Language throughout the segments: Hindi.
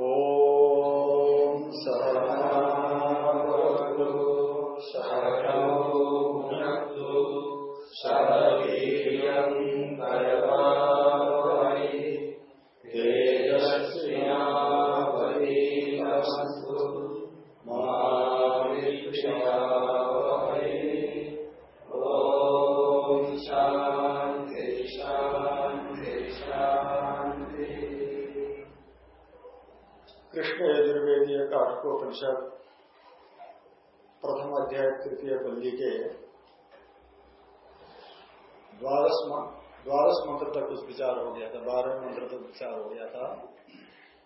ॐ सहनावतु सहनौ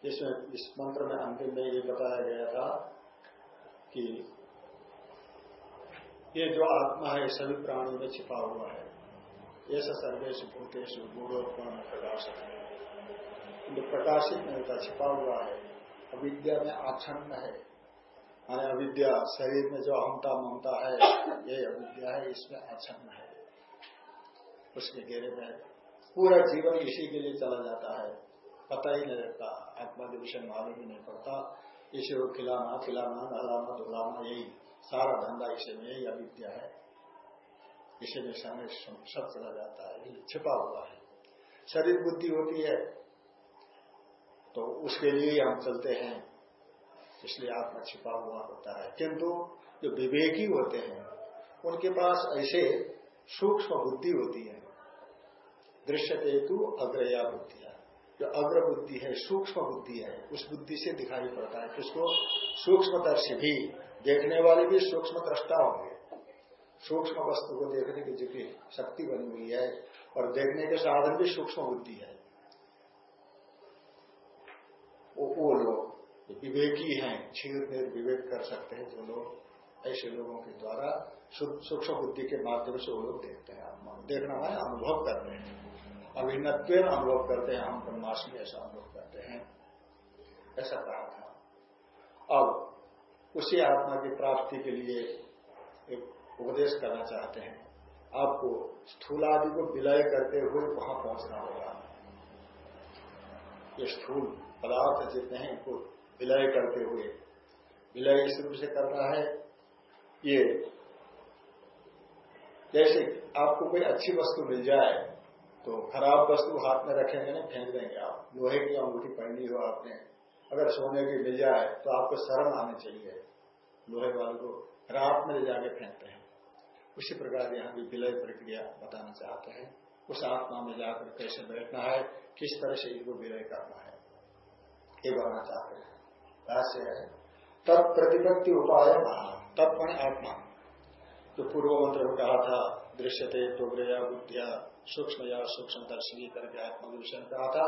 इसमें इस मंत्र में अंतिम में ये बताया गया था कि ये जो आत्मा है, सभी प्राणियों में छिपा हुआ है। ये सर्वेश भूतेश गुणोत्पन्न प्रकाश है। जो प्रकाशित नहीं होता छिपा हुआ है। अविद्या में आच्छन्न है। माने अविद्या, शरीर में जो अहमता ममता है ये अविद्या है, इसमें आच्छन्न है। उसके घेरे में पूरा जीवन इसी के लिए चला जाता है। पता ही नहीं लगता आत्मा के विषय मालूम ही नहीं पड़ता। इसे को खिलाना खिलाना, नहलाना, धुलाना, यही सारा धंधा इसे में यही अविद्या है। इसे में समय सब चला जाता है छिपा हुआ है। शरीर बुद्धि होती है तो उसके लिए ही हम चलते हैं। इसलिए आत्मा छिपा हुआ होता है। किंतु जो विवेकी होते हैं, उनके पास ऐसे सूक्ष्म बुद्धि होती है। दृश्य हेतु अग्रया बुद्धि। जो अग्र बुद्धि है सूक्ष्म बुद्धि है उस बुद्धि से दिखाई पड़ता है। किसको? सूक्ष्मदर्शी भी। देखने वाले भी सूक्ष्म दृष्टा होंगे। सूक्ष्म वस्तु को देखने की जितनी शक्ति बनी हुई है और देखने के साधन भी सूक्ष्म बुद्धि है। वो, वो लोग विवेकी हैं क्षीर में विवेक कर सकते हैं जो लोग ऐसे लोगों के द्वारा सूक्ष्म बुद्धि के माध्यम से वो लोग देखते हैं। देखना है अनुभव कर रहे हैं। अभिन्नत्व अनुभव करते हैं, हम ब्रह्माष्टमी ऐसा अनुभव करते हैं। ऐसा कहा था अब उसी आत्मा की प्राप्ति के लिए एक उपदेश करना चाहते हैं। आपको स्थूल आदि को विलय करते हुए वहाँ पहुँचना होगा। ये स्थूल पदार्थ जितने हैं, इनको विलय करते हुए। विलय इस रूप से करना है, ये जैसे आपको कोई अच्छी वस्तु मिल जाए तो खराब वस्तु हाथ में रखेंगे ना, फेंक देंगे आप। लोहे की अंगूठी पहनी हो आपने। अगर सोने की मिल जाए तो आपको शर्म आनी चाहिए। लोहे वाले को रात में ले जाके फेंकते हैं। उसी प्रकार यहाँ भी विलय प्रक्रिया बताना चाहते हैं। उस आत्मा में जाकर कैसे बैठना है, किस तरह से इनको विलय करना है, ये बताना चाहते हैं। रहस्य है। तत्प्रतिपत्ति उपाय महा तत्पण आत्मा। जो पूर्व मंत्र में कहा था दृश्यते टोग्रया बुद्धिया सूक्ष्म या सूक्ष्म दर्शी करके आत्मा के विषय कहा था।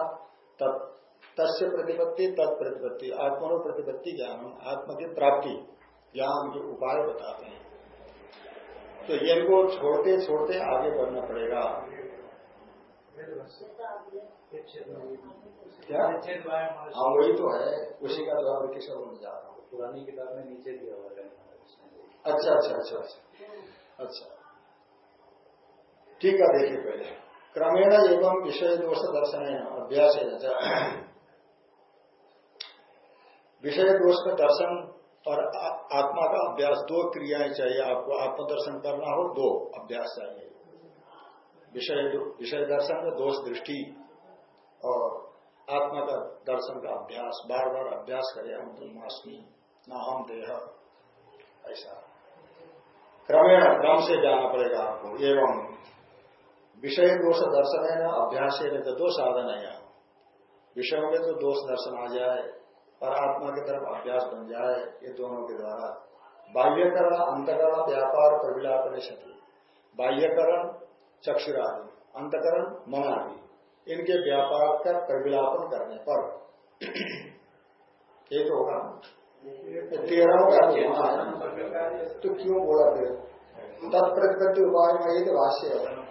तब तस्य प्रतिपत्ति तत्प्रतिपत्ति आत्मनो प्रतिपत्ति ज्ञान आत्मा की प्राप्ति ज्ञान के उपाय बताते हैं। तो ये इनको छोड़ते छोड़ते आगे बढ़ना पड़ेगा। क्या? हाँ वही तो है। उसी का जवाब किस बोलने जा रहा हूँ। पुरानी किताब में नीचे दिया हुआ है। अच्छा अच्छा अच्छा अच्छा। अच्छा। ठीक है, देखिए पहले। क्रमेण एवं विषय दोष दर्शन, अभ्यास विषय दोष का दर्शन और आत्मा का अभ्यास, दो क्रियाएँ चाहिए आपको। आत्मदर्शन करना हो, दो अभ्यास चाहिए। विषय विषय दर्शन में दोष दृष्टि और आत्मा का दर्शन का अभ्यास। बार बार अभ्यास करें हम ब्रह्माष्टमी न हम देह। ऐसा। क्रमेण, क्रम से जाना पड़ेगा आपको, एवं विषय दोष दर्शन है ना अभ्यास है तो दो साधन है यहाँ विषयों में तो दोष दर्शन आ जाए और आत्मा की तरफ़ अभ्यास बन जाए, ये दोनों के द्वारा। बाह्यकरण, अंतकरण, व्यापार प्रविलापन क्षति बाह्यकरण, चक्षुरादि। अंतकरण मन आदि इनके व्यापार का प्रविलापन करने पर। एक होगा। तेरह का तो क्यों बोला फिर? तत्प्रतिपत्ति उपाय में ये भाष्य है।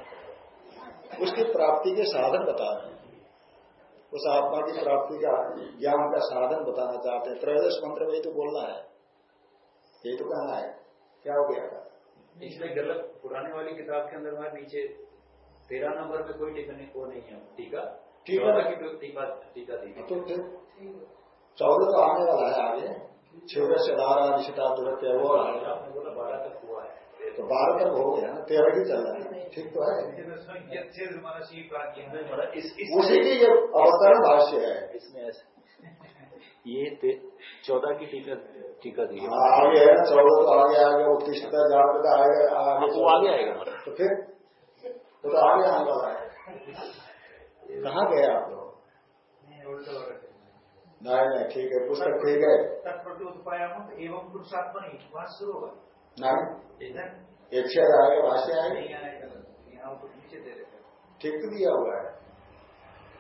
उसकी प्राप्ति के साधन बता रहे हैं। उस आत्मा की प्राप्ति का ज्ञान का साधन बताना चाहते हैं। त्रयोदश मंत्र में तो बोलना है। ये तो कहना है। क्या हो गया? था इसमें गलत पुराने वाली किताब के अंदर हमारे नीचे तेरह नंबर पे कोई टिप्पणी वो नहीं है। टीका टीका? तो टीका टीका दी तो चौदह तो आने वाला है आगे। छह से बारह निशिता दुरत्य वो आपने बोला बारह तक हुआ है। तो बारह तक हो गया ना तेरह ही चल रहा है। ठीक तो है। इस उसी की ये अवतरण भाष्य है। इसमें ऐसे ये चौदह की टीका टीका दी है। आगे है चौदह तो आगे आगे उत्कृष्टता आएगा हाँ, आगे वो आगे आएगा तो फिर वो तो आगे आने वाला है। कहाँ गए आप लोग? नहीं नहीं ठीक है पुस्तक ठीक है। एवं पुरुषात्मनि वहाँ शुरू होगा। नहीं। इधर एक छह आएगा भाष्य आएगा हैं। ठीक तो दिया हुआ है।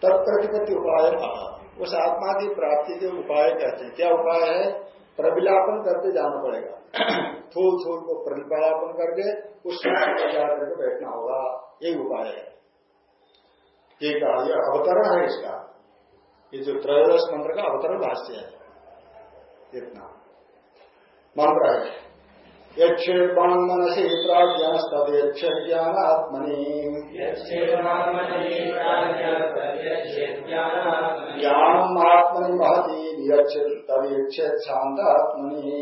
तत्प्रतिपत्ति उपाय कहा उस आत्मा की प्राप्ति के उपाय कहते हैं। क्या उपाय है? प्रविलापन करके जाना पड़ेगा। थूल थूल को प्रविलापन करके उस में करके बैठना होगा। यही उपाय है। ये कहा यह अवतरण है इसका। ये जो त्रयोदश मंत्र का अवतरण भाष्य है। इतना। मंत्र है। यक्षेपण मनसी प्राज्ञास्तद यक्ष ज्ञान आत्मनि ज्ञानम आत्मनि महति यक्ष तद यक्षेद शांत आत्मनि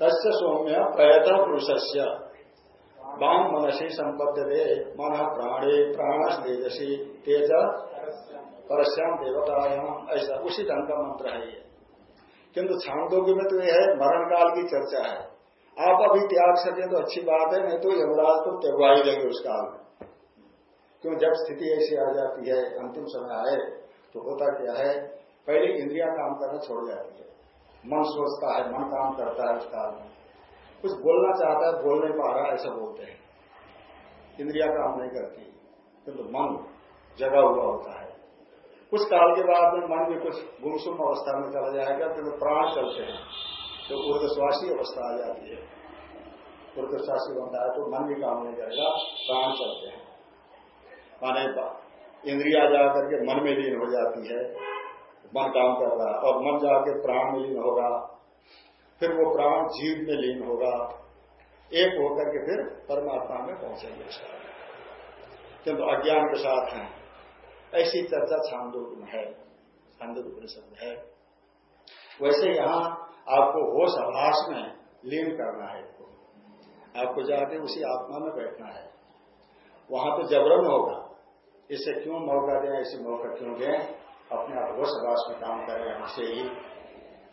तस्य सौम्य प्रयत पुरुषस्य। वाम मनसी संपद्यते मन प्राणे प्राणस तेजसी तेज परस्याम देवतायाम ऐसा उसी ढंग का मंत्र है ये। किंतु छांदोग्य में तो यह है मरण काल की चर्चा है। आप अभी त्याग सके तो अच्छी बात है, नहीं तो यमराज को त्यगवा ही देंगे उस काल में। क्यों, जब स्थिति ऐसी आ जाती है, अंतिम समय आए तो होता क्या है, पहले इंद्रिया काम करना छोड़ जाती है। मन सोचता है, मन काम करता है उस काल में। कुछ बोलना चाहता है, बोल नहीं पा रहा, ऐसा बोलते हैं। इंद्रिया काम नहीं करती। किंतु तो मन जगा हुआ होता है। कुछ काल के बाद में मन भी कुछ गुमसुम अवस्था में चला जाएगा, किंतु प्राण चलते हैं। तो ऊर्धश्वासी अवस्था आ जाती है। ऊर्धश्वासी बनता है तो मन भी काम नहीं करेगा, प्राण चलते हैं। माने इंद्रिया जा करके मन में लीन हो जाती है। मन काम कर रहा है और मन जाके प्राण में लीन होगा, फिर वो प्राण जीव में लीन होगा। एक होकर के फिर परमात्मा में पहुँचेंगे। किंतु अज्ञान के साथ हैं। ऐसी चर्चा छांदोग में है, छांदोग परिषद में है। वैसे यहाँ आपको होश आभास में लीन करना है आपको जाके उसी आत्मा में बैठना है। वहाँ तो जबरन होगा। इसे क्यों मौका दें, ऐसे मौका क्यों दें? अपने आप होश आभास में काम करें हमसे ही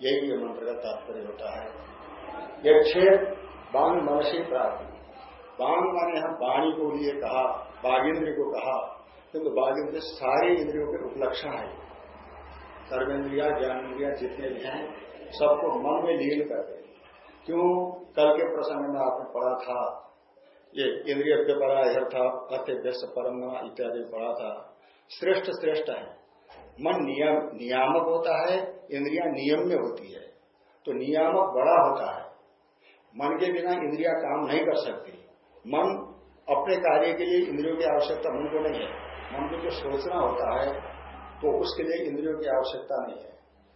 यही ये मंत्र का तात्पर्य होता है। ये छेद बांग मनसी प्राप्त। बांग माने हम वाणी को लिए कहा बाघेंद्र को कहा। किंतु तो बाघेंद्र सारे इंद्रियों के उपलक्षण है। सर्वेंद्रिया ज्ञानेन्द्रिया जितने भी हैं, सबको मन में लीन कर दे क्यों? कल के प्रसंग में आपने पढ़ा था। ये इंद्रिय व्यपरा था अत्यव्यस्त परम इत्यादि पढ़ा था। श्रेष्ठ श्रेष्ठ है। मन नियम, नियामक होता है, इंद्रिया नियम में होती है। तो नियामक बड़ा होता है। मन के बिना इंद्रिया काम नहीं कर सकती। मन अपने कार्य के लिए इंद्रियों की आवश्यकता मन को नहीं है। मन को जो सोचना होता है तो उसके लिए इंद्रियों की आवश्यकता नहीं है।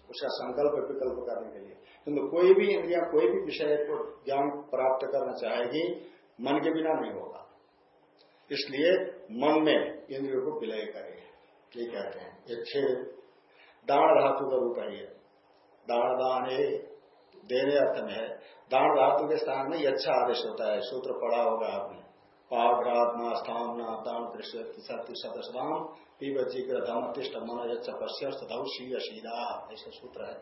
उसका संकल्प विकल्प करने के लिए। किंतु कोई भी इंद्रिया, कोई भी विषय को ज्ञान प्राप्त करना चाहेगी, मन के बिना नहीं होगा। इसलिए मन में इंद्रियों को विलय करे। ये कहते हैं। ये छह दान धातु का रूप है ये। दान दान देने अर्थ में है। दान धातु के स्थान में अच्छा आदेश होता है, सूत्र पढ़ा होगा आपने। पाघ्रात्मा स्थान दान दृश्य सदस्याम पीबजी धम तिष्ट मन सदौ शील ऐसा सूत्र है।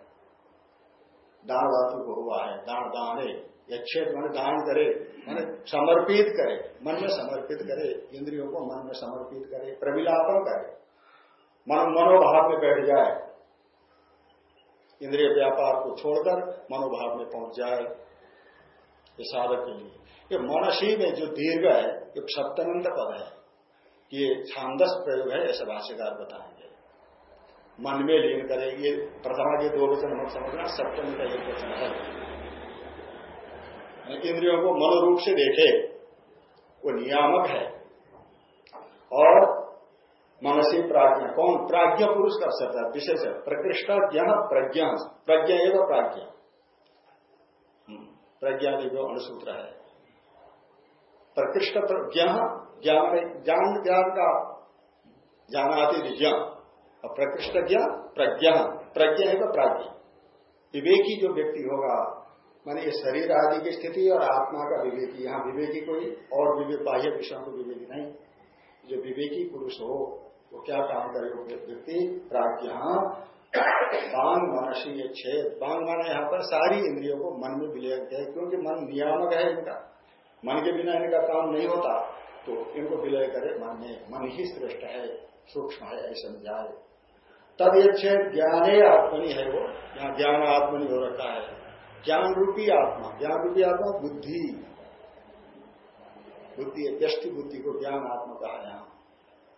दान धातु को हुआ है, दान दाने यक्षेत मन दान करे, मैंने समर्पित करे, मन में समर्पित करे, इंद्रियों को मन में समर्पित करे प्रविलापन करे। मन मनोभाव में बैठ जाए। इंद्रिय व्यापार को छोड़कर मनोभाव में पहुँच जाए। ये साधक के लिए। ये मनसी में जो दीर्घ है, ये सप्तमंत पद है। ये छांदस प्रयोग है, ऐसे भाष्यकार बताएँगे। मन में लीन करे। ये प्रथमा के दो वचन मत समझना सप्तमी का एक वचन है। इंद्रियों को मनोरूप से देखे। वो नियामक है। और मनसी प्राज्ञा। कौन? प्राज्ञ पुरुष का सकता है विशेष है। प्रकृष्ट ज्ञान प्रज्ञा प्रज्ञा एवं प्राज्ञा। हम्म, प्रज्ञा जो अनुसूत्र है। प्रकृष्ट ज्ञान ज्ञान ज्ञान ज्ञान का जानाति विज्ञान और प्रकृष्ट ज्ञान प्रज्ञा प्रज्ञा है प्राज्ञ। विवेकी जो व्यक्ति होगा माने ये शरीर आदि की स्थिति और आत्मा का विवेकी। यहाँ विवेकी कोई और विवेक बाह्य विषयों को विवेकी नहीं। जो विवेकी पुरुष हो वो क्या काम करे व्यक्ति प्राज्ञ बांग मनसी ये छेद। बांग माने यहाँ पर सारी इंद्रियों को मन में विलय है, क्योंकि मन नियामक है इनका। मन के बिना इनका काम नहीं होता तो इनको विलय करे मन में। मन ही श्रेष्ठ है, सूक्ष्म है, ऐसा जाए। तब ये छेद ज्ञान आत्मनि है वो। यहाँ ज्ञान आत्मनि हो रखा है। ज्ञान रूपी आत्मा। ज्ञान रूपी आत्मा बुद्धि। बुद्धि, व्यष्टि बुद्धि को ज्ञान आत्मा कहा यहाँ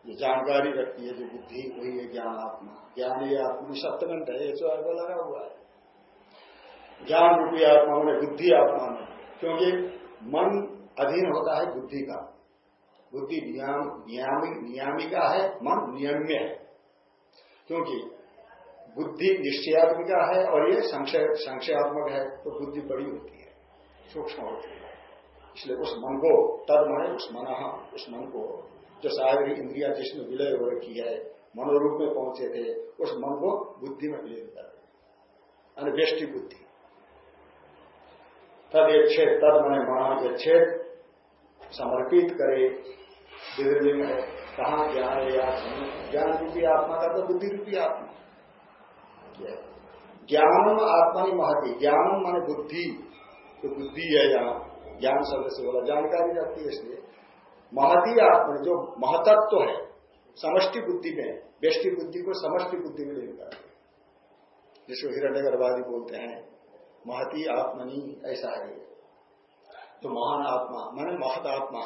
जो जानकारी रखती है जो बुद्धि, वही है ज्ञान आत्मा। ज्ञान ये आत्मा सप्तमंत है, ये जो अर्थ लगा हुआ है। ज्ञान रूपी आत्मा में बुद्धि आत्मा में। क्योंकि मन अधीन होता है बुद्धि का। बुद्धि नियामिका है, मन नियम्य है। क्योंकि बुद्धि निश्चयात्मिका है और ये संशयात्मक है तो बुद्धि बड़ी होती है, सूक्ष्म होती है। इसलिए उस मन को, तद माने उस मन उस मन को जो सारी इंद्रिया जिसमें विलय हो रखी है, मनोरूप में पहुँचे थे, उस मन को बुद्धि में विलय कर व्यष्टि बुद्धि। तद छेद, तद मने मना छेद समर्पित करे। विभिन्न में कहा ज्ञान या ज्ञान रूपी आत्मा का तो बुद्धि रूपी आत्मा। ज्ञानम आत्मा नहीं महती, ज्ञानम माने बुद्धि। तो बुद्धि है यहाँ, ज्ञान शब्द से बोला, जानकारी रखती है इसलिए। महती आत्मा जो महतत्व तो है, समष्टि बुद्धि में, व्यष्टि बुद्धि को समष्टि बुद्धि में लेकर जिसको हिरण्यगरवादी बोलते हैं, महती आत्मनी, ऐसा है। तो महान आत्मा, मैंने महत आत्मा,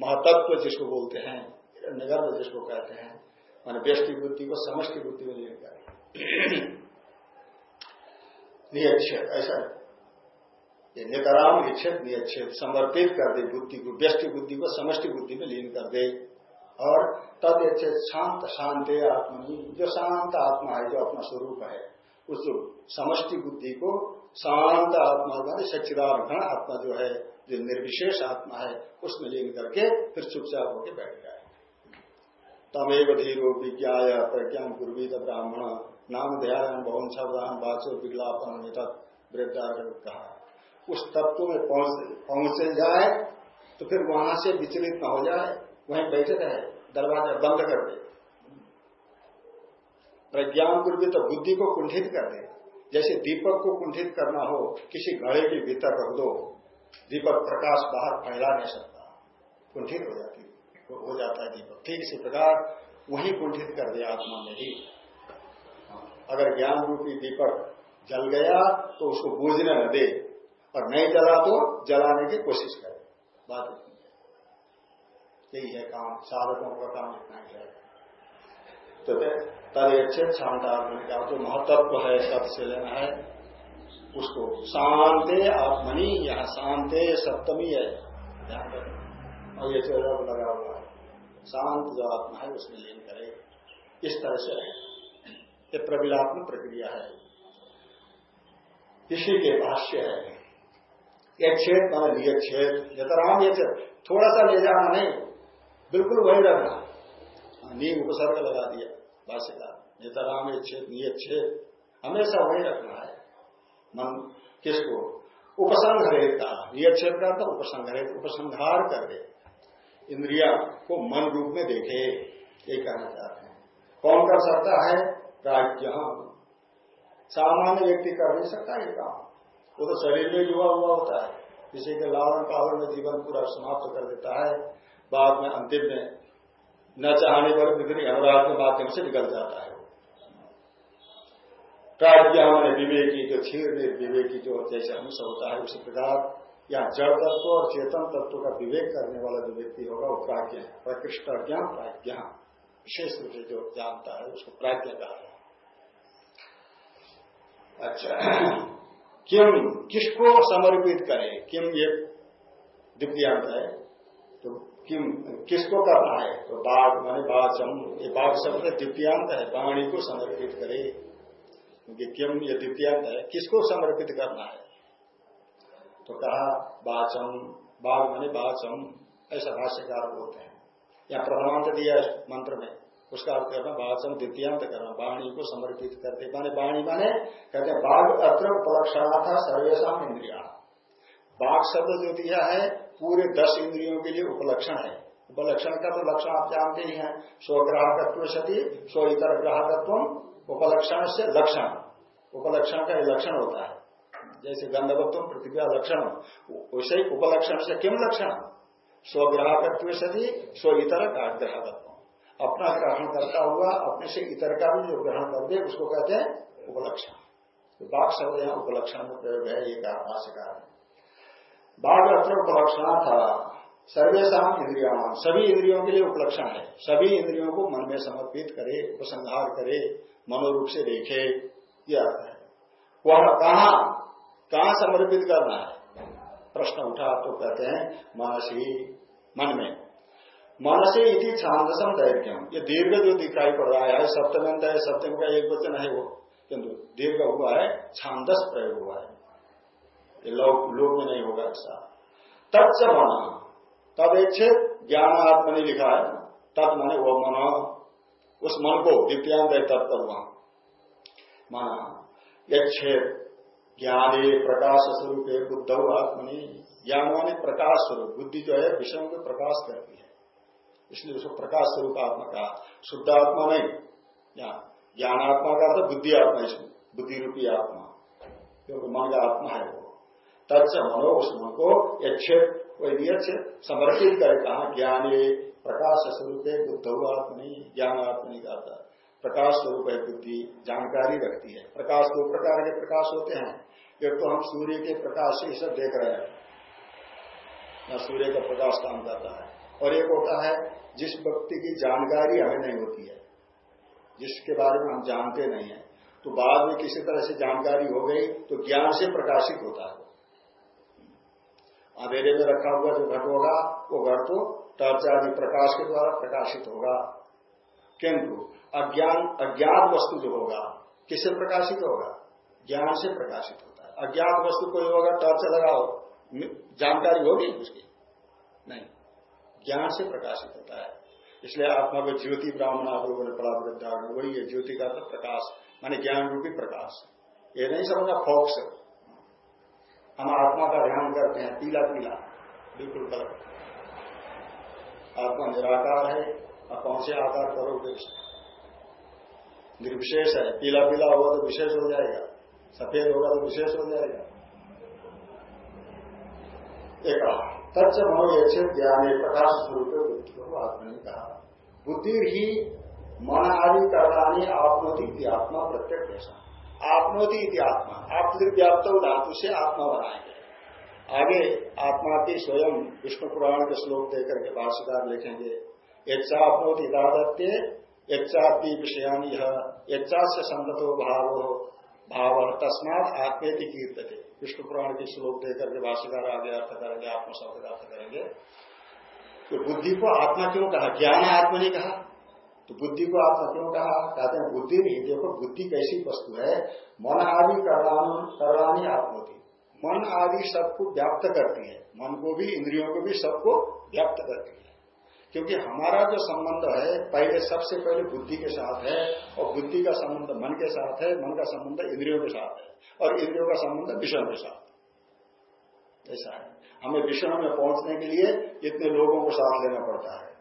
महतत्व जिसको बोलते हैं, हिरण्यगर्भ जिसको कहते हैं, मैंने व्यष्टि बुद्धि को समष्टि बुद्धि में लेकर ऐसा नितराम इच्छेद निच्छेद समर्पित कर दे बुद्धि को, व्यष्टि बुद्धि को, समष्टि बुद्धि में लीन कर दे और तद इच्छेद शांत शांत आत्मा जो शांत आत्मा है, जो अपना स्वरूप है, उस समष्टि बुद्धि को शांत आत्मा मानी सच्चिदारण आत्मा जो है, जो निर्विशेष आत्मा है, उसमें लीन करके फिर चुपचाप होकर बैठ जाए। तमेव धीरो विज्ञा प्रज्ञान पूर्वीत ब्राह्मण, नाम ध्यान बहुन शब्दान वाचो विज्ञापन वृद्धा कहा उस तत्व में पहुँच पहुँच जाए तो फिर वहाँ से विचलित न हो जाए, वहीं बैठे रहे, दरवाज़ा बंद कर दे। प्रज्ञान पूर्वी तो बुद्धि को कुंठित कर दे। जैसे दीपक को कुंठित करना हो, किसी घड़े के भीतर रख दो, दीपक प्रकाश बाहर फैला नहीं सकता। कुंठित हो जाती, हो जाता है दीपक। ठीक इसी प्रकार, वही कुंठित कर दे आत्मा में ही। अगर ज्ञान रूपी दीपक जल गया तो उसको बूझने न दे। और नहीं जला तो जलाने की कोशिश करें। बात यही है काम। साधकों का काम इतना ही है। तो तद अच्छे शांतात्मन का जो महत्व है सत्य से लेना है, उसको शांते आत्मनी, यहाँ शांते सप्तमी है। ध्यान रखें और ये चौदह लगा हुआ है। शांत जो आत्मा है, उसमें लीन करे। इस तरह से ये प्रबिलात्मक प्रक्रिया है। इसी के भाष्य है। एक छेद माना छेद यतराम ये थोड़ा सा ले जाना नहीं। बिल्कुल वही रखना हाँ, नी उपसर्ग लगा दिया भाष्यकार ये छेद नियत छेद हमेशा वही रखना है। मन किसको? उपसंहरित का नियत छेद का तो उपसंहरित उपसंहार कर दे। इंद्रिया को मन रूप में देखे ये कहना चाहते हैं। कौन कर सकता है? राज्य सामान्य व्यक्ति कर नहीं सकता ये काम। वो तो शरीर में युवा हुआ होता है। किसी के लावण पावन में जीवन पूरा समाप्त कर देता है। बाद में अंतिम में न चाहने पर विभिन्न अनुराग के माध्यम से निकल जाता है प्राज्ञा मैंने विवेकी, जो क्षीर विवेकी जो जैसे अंश होता है, उसी प्रकार या जड़ तत्व और चेतन तत्व का विवेक करने वाला जो व्यक्ति होगा, वो प्राज्ञ है। प्रकृष्ट ज्ञान, प्राज्ञा विशेष रूप से जो जानता है, उसको प्राज्ञ कहा अच्छा। किम, किसको समर्पित करें? किम ये दिव्यांत है। तो किम, किसको करना है? तो बाघ, माने बाचम ये बाघ शब्द दिव्यांत है। वाणी को समर्पित करे। क्योंकि किम ये दिव्यांत है। किसको समर्पित करना है? तो कहा बाचम बाघ माने बाचम ऐसा भाष्यकार बोलते हैं। या प्रधानांत दिया मंत्र में। उसका अर्थ करना वाचन द्वितीयांत करना, वाणी को समर्पित करते। माने वाणी माने, कहते बाघ अत्र उपलक्षणा था सर्वेशा इंद्रिया। बाघ शब्द जो दिया है, पूरे दस इंद्रियों के लिए उपलक्षण है। उपलक्षण का तो लक्षण आप जानते ही हैं। स्वग्राहकत्व सती स्व इतर ग्राहकत्व उपलक्षण से लक्षण। उपलक्षण का लक्षण होता है। जैसे गंधवत्व पृथ्वी लक्षण। वैसे उपलक्षण से किम लक्षण? स्वग्राहकत्व सती स्व इतर ग्राहकत्व अपना ग्रहण करता हुआ, अपने से इतर का भी जो ग्रहण कर दे, उसको कहते हैं उपलक्षण। तो बाघ शब्द यहाँ उपलक्षण में प्रयोग है, ये कहा, भाष्यकार बाघ अत्र उपलक्षण था। सर्वेशम इंद्रिया सभी इंद्रियों के लिए उपलक्षण है। सभी इंद्रियों को मन में समर्पित करे, उपसंहार करे, मनोरूप से देखे यह अर्थ है। वह कहा कहा समर्पित करना है? प्रश्न उठा तो कहते हैं, मानसी, मन में। मनसे इति छांदसम दैर्घ्यम ये दीर्घ जो दिखाई पड़ रहा है, सप्तमंत है, सप्तम का एक वचन है वो, किंतु दीर्घ हुआ है, छांदस प्रयोग हुआ है। ये लोक लोक में नहीं होगा ऐसा। तत्स मन। तब एक ज्ञान आत्मा आत्मनि लिखा है, तत् माने वो मन। उस मन को दिव्यांत है तत्पर वहाँ। माना। यक्षेद ज्ञान प्रकाश स्वरूप बुद्ध आत्मनि। ज्ञान माने प्रकाश स्वरूप। बुद्धि जो है विषयों को प्रकाश करती है। इसलिए उसको प्रकाश स्वरूप आत्मा कहा। शुद्ध आत्मा नहीं। या ज्ञान आत्मा का अर्थ बुद्धि आत्मा इसमें। बुद्धि रूपी आत्मा क्योंकि मन का आत्मा है वो। तत्स मनो उस मन को यक्षेप कोई अच्छेप समर्पित करे कहा, ज्ञान प्रकाश स्वरूप है बुद्ध आत्मनि ज्ञान आत्मनि का अर्थ प्रकाश स्वरूप है बुद्धि, जानकारी रखती है। प्रकाश दो प्रकार के प्रकाश होते हैं। एक तो हम सूर्य के प्रकाश से सब देख रहे हैं। न सूर्य का प्रकाश काम करता है। और एक होता है जिस व्यक्ति की जानकारी हमें नहीं होती है, जिसके बारे में हम जानते नहीं है तो बाद में किसी तरह से जानकारी हो गई तो ज्ञान से प्रकाशित होता है। अंधेरे में रखा हुआ जो घट होगा, वो घट तो टर्च आदि प्रकाश के द्वारा प्रकाशित होगा। किंतु अज्ञान, अज्ञात वस्तु जो होगा, किससे प्रकाशित होगा? ज्ञान से प्रकाशित होता है। अज्ञात वस्तु कोई होगा टर्च लगाओ। जानकारी होगी उसकी? नहीं। ज्ञान से प्रकाशित होता है। इसलिए आत्मा को ज्योति, ब्राह्मण आप लोगों ने पढ़ा वही है, ज्योति का तो प्रकाश, माने ज्ञान रूपी प्रकाश। ये नहीं समझना फोक्स हम आत्मा का ध्यान करते हैं, पीला पीला। बिल्कुल गलत। आत्मा निराकार है और कौन से आकार करोगे निर्विशेष है, पीला पीला होगा तो विशेष हो जाएगा। सफ़ेद होगा तो विशेष हो जाएगा। एक तत्व मनोयक्षे ज्ञान प्रकाश स्वरूप बुद्धि को आत्मा ने कहा। बुद्धि ही मन आदि करवानी आपनोति आत्मा प्रत्यक्ष ऐसा आपनोति आत्मा। आप व्याप्त धातु से आत्मा बनाएँगे आगे आत्मा की स्वयं विष्णु पुराण के श्लोक देकर के भाष्यकार लिखेंगे आपनोति दादत्य यच्चापी विषयानी यह यच्चा से संगतो भाव भाव तस्मात आत्मेति कीर्तते। विष्णु पुराण के श्लोक देकर के भाष्यकार आगे अर्थ करेंगे आत्मा शब्द का अर्थ करेंगे। तो बुद्धि को आत्मा क्यों कहा? ज्ञान आत्मा ने कहा। तो बुद्धि को आत्मा क्यों कहा? कहते हैं, बुद्धि नहीं, देखो, बुद्धि कैसी वस्तु है। मन आदि करवानी आत्मा थी मन आदि सबको व्याप्त करती है। मन को भी, इंद्रियों को भी सबको व्याप्त करती है। क्योंकि हमारा जो संबंध है, पहले सबसे पहले बुद्धि के साथ है और बुद्धि का संबंध मन के साथ है, मन का संबंध इंद्रियों के साथ है और इंद्रियों का संबंध विषयों के साथ ऐसा है। हमें विषयों में पहुँचने के लिए इतने लोगों को साथ लेना पड़ता है।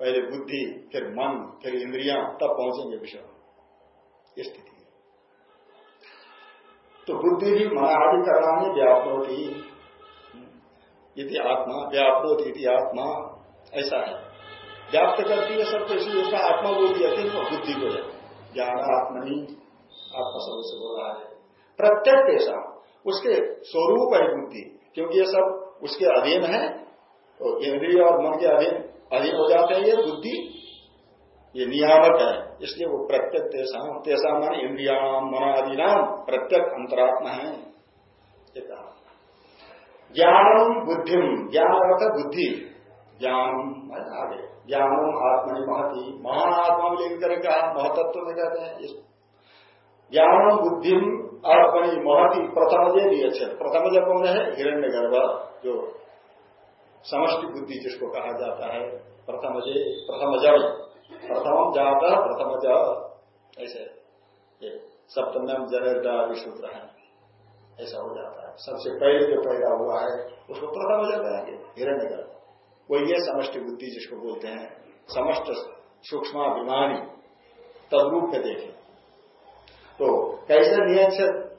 पहले बुद्धि, फिर मन, फिर इंद्रिया, तब पहुँचेंगे विषय स्थिति तो बुद्धि भी मन आदि कराने व्याप्त होती आत्मा व्याप्त होती आत्मा। ऐसा है। व्याप्त करती है सब कुछ उसका आत्मा बोल दिया किंतु बुद्धि को ज्ञान आत्मा नहीं, आत्मा सबसे रहा है। प्रत्येक ऐसा उसके स्वरूप है बुद्धि, क्योंकि ये सब उसके अधीन है तो इंद्रिय और मन के अधीन अधीन हो जाते हैं ये बुद्धि, ये नियामक है। इसलिए वो प्रत्येक तेसा तेसा मान इंद्रियाम मनादि नाम प्रत्यक अंतरात्मा है। ज्ञानम बुद्धिम ज्ञान अर्थ बुद्धि। ज्ञान आगे ज्ञानम आत्मनि महति महान आत्मा में लेकर कहा महतत्व में कहते हैं। ज्ञानम बुद्धिम आत्मनि महति प्रथम जय भी अच्छे प्रथम जय कौन है? हिरण्य गर्भ जो समष्टि बुद्धि जिसको कहा जाता है। प्रथम जय प्रथम जय प्रथम जाता, प्रथम ज ऐसे। सप्तम जनरता सूत्र है। ऐसा हो जाता है। सबसे पहले जो पैदा हुआ है, उसको प्रथम जल कहेंगे हिरण्य गर्भ वो ये समष्टि बुद्धि जिसको बोलते हैं। समस्त सूक्ष्माभिमानी तदरूप में देखें। तो कैसे नियम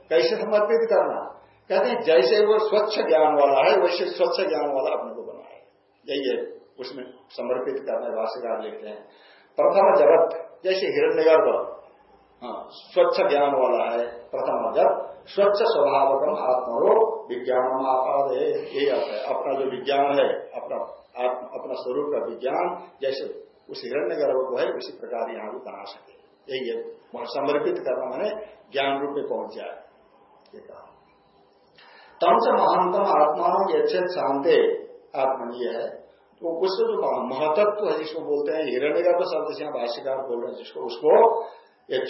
कैसे समर्पित करना? कहते हैं, जैसे वो स्वच्छ ज्ञान वाला है, वैसे स्वच्छ ज्ञान वाला अपने को बनाए। यही है, उसमें समर्पित करना भाष्यकार लिखते हैं। प्रथम जगत, जैसे हिरण्यगर्भ। हाँ स्वच्छ ज्ञान वाला है, प्रथम जगत। स्वच्छ स्वभावकम आत्मरो विज्ञान आपाद है यही अर्थ है। अपना जो विज्ञान है, अपना अपना स्वरूप का विज्ञान जैसे उस हिरण्य गर्भ को है, उसी प्रकार यहाँ भी बना सके। यही है। वहाँ समर्पित करना मैंने ज्ञान रूप में पहुँच जाए। ये कहा। तम से महानतम आत्माओं अच्छे शांति आत्मनीय है। तो उससे जो महतत्व है जिसको बोलते हैं। हिरण्य गर्भ शब्द से यहाँ भाष्यकार बोल रहे हैं, जिसको उसको एक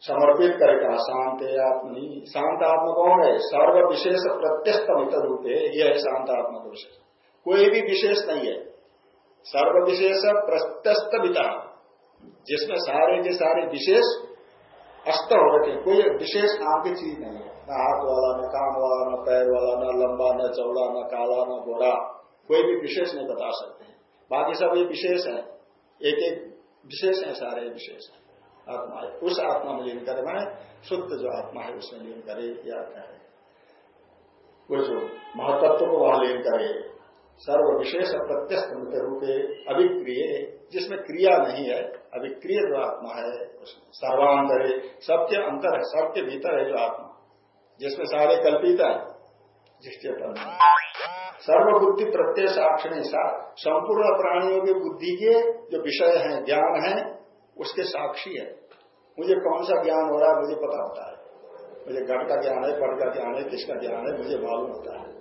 समर्पित करेगा शांत आत्मनी शांत आत्मा कौन है? सर्व विशेष प्रत्यस्तमित रूप है यह है शांत आत्मा का विशेष कोई भी विशेष नहीं है। सर्व विशेष प्रत्यस्त बिता जिसमें सारे के सारे विशेष अस्त हो रखे कोई विशेष नाम की चीज़ नहीं है। न हाथ वाला, न कान वाला, न पैर वाला, न लंबा, न चौड़ा, न काला, न गोरा। कोई भी विशेष नहीं बता सकते हैं। बाकी सब ये विशेष है। एक एक विशेष है, सारे विशेष है। आत्मा है। उस आत्मा में लीन करे। मैंने शुद्ध जो आत्मा है, उसमें लीन करे या कहे वो जो महतत्व को वहाँ लीन करे। सर्व विशेष प्रत्यस्त रूपे अभिक्रिय, जिसमें क्रिया नहीं है, अभिक्रिय जो आत्मा है सर्वांतर है सबके अंतर है सबके भीतर है जो आत्मा, जिसमें सारे कल्पित है, जिसके सर्वबुद्धि प्रत्यय साक्षणी संपूर्ण प्राणियों की बुद्धि के जो विषय हैं, ज्ञान है, उसके साक्षी है। मुझे कौन सा ज्ञान हो रहा है, मुझे पता होता है। मुझे घट का ज्ञान है, पट का ज्ञान है, किसका ज्ञान है, मुझे मालूम होता है।